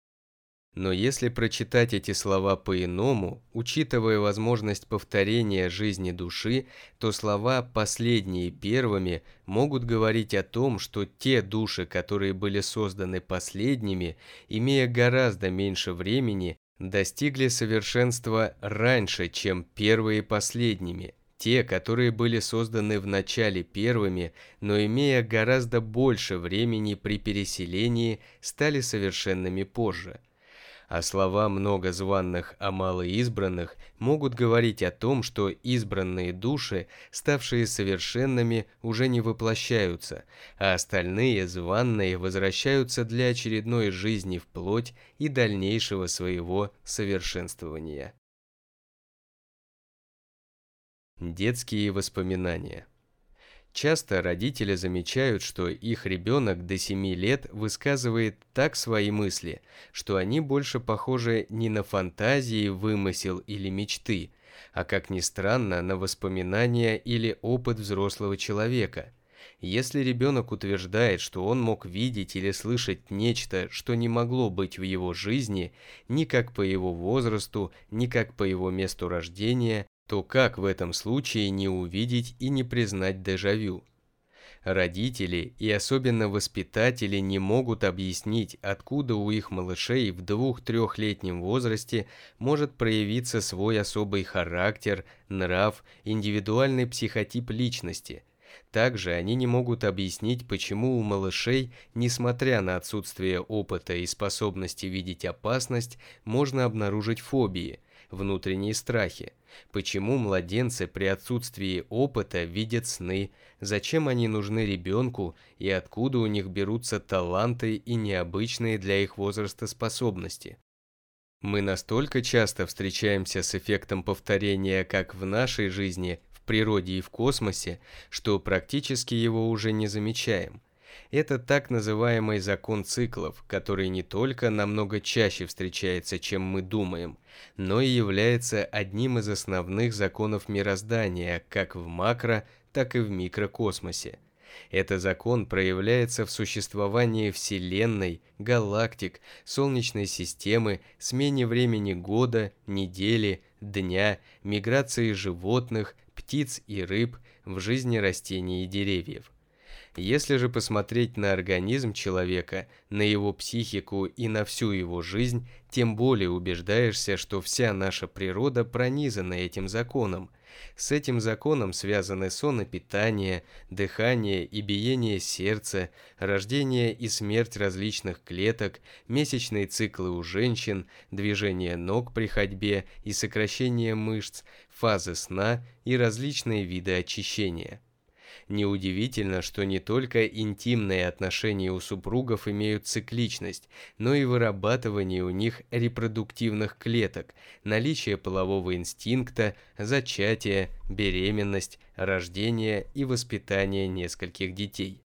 Но если прочитать эти слова по-иному, учитывая возможность повторения жизни души, то слова «последние первыми» могут говорить о том, что те души, которые были созданы последними, имея гораздо меньше времени, достигли совершенства раньше, чем первые последними, Те, которые были созданы в начале первыми, но имея гораздо больше времени при переселении, стали совершенными позже. А слова много званных, а мало избранных могут говорить о том, что избранные души, ставшие совершенными, уже не воплощаются, а остальные званные возвращаются для очередной жизни в плоть и дальнейшего своего совершенствования. Детские воспоминания Часто родители замечают, что их ребенок до 7 лет высказывает так свои мысли, что они больше похожи не на фантазии, вымысел или мечты, а, как ни странно, на воспоминания или опыт взрослого человека. Если ребенок утверждает, что он мог видеть или слышать нечто, что не могло быть в его жизни, ни как по его возрасту, ни как по его месту рождения, то как в этом случае не увидеть и не признать дежавю? Родители и особенно воспитатели не могут объяснить, откуда у их малышей в двух-трехлетнем возрасте может проявиться свой особый характер, нрав, индивидуальный психотип личности. Также они не могут объяснить, почему у малышей, несмотря на отсутствие опыта и способности видеть опасность, можно обнаружить фобии, внутренние страхи, Почему младенцы при отсутствии опыта видят сны, зачем они нужны ребенку и откуда у них берутся таланты и необычные для их возраста способности. Мы настолько часто встречаемся с эффектом повторения как в нашей жизни, в природе и в космосе, что практически его уже не замечаем. Это так называемый закон циклов, который не только намного чаще встречается, чем мы думаем, но и является одним из основных законов мироздания как в макро, так и в микрокосмосе. Этот закон проявляется в существовании Вселенной, галактик, Солнечной системы, смене времени года, недели, дня, миграции животных, птиц и рыб, в жизни растений и деревьев. Если же посмотреть на организм человека, на его психику и на всю его жизнь, тем более убеждаешься, что вся наша природа пронизана этим законом. С этим законом связаны сон и питание, дыхание и биение сердца, рождение и смерть различных клеток, месячные циклы у женщин, движение ног при ходьбе и сокращение мышц, фазы сна и различные виды очищения. Неудивительно, что не только интимные отношения у супругов имеют цикличность, но и вырабатывание у них репродуктивных клеток, наличие полового инстинкта, зачатие, беременность, рождение и воспитание нескольких детей.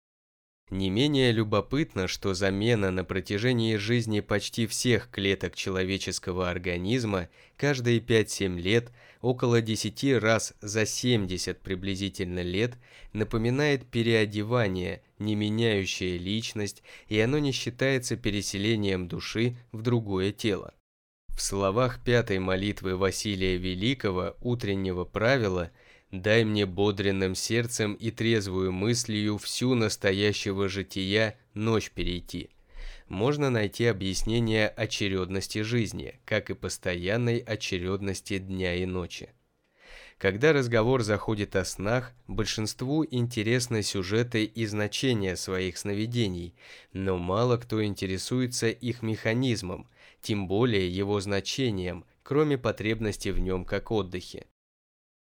Не менее любопытно, что замена на протяжении жизни почти всех клеток человеческого организма каждые 5-7 лет, около 10 раз за 70 приблизительно лет, напоминает переодевание, не меняющее личность, и оно не считается переселением души в другое тело. В словах пятой молитвы Василия Великого утреннего правила – Дай мне бодренным сердцем и трезвую мыслью всю настоящего жития ночь перейти. Можно найти объяснение очередности жизни, как и постоянной очередности дня и ночи. Когда разговор заходит о снах, большинству интересны сюжеты и значения своих сновидений, но мало кто интересуется их механизмом, тем более его значением, кроме потребности в нем как отдыхе.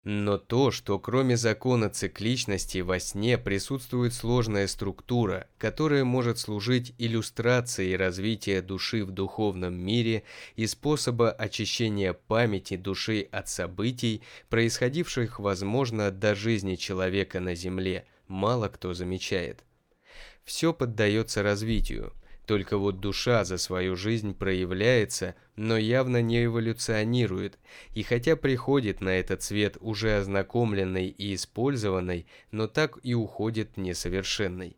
Но то, что кроме закона цикличности во сне присутствует сложная структура, которая может служить иллюстрацией развития души в духовном мире и способа очищения памяти души от событий, происходивших, возможно, до жизни человека на Земле, мало кто замечает. Все поддается развитию, только вот душа за свою жизнь проявляется, но явно не эволюционирует, и хотя приходит на этот свет уже ознакомленной и использованной, но так и уходит несовершенной.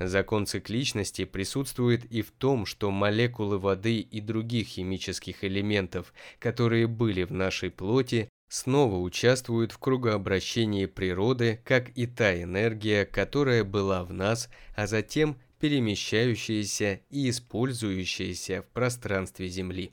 Закон цикличности присутствует и в том, что молекулы воды и других химических элементов, которые были в нашей плоти, снова участвуют в кругообращении природы, как и та энергия, которая была в нас, а затем перемещающиеся и использующиеся в пространстве Земли.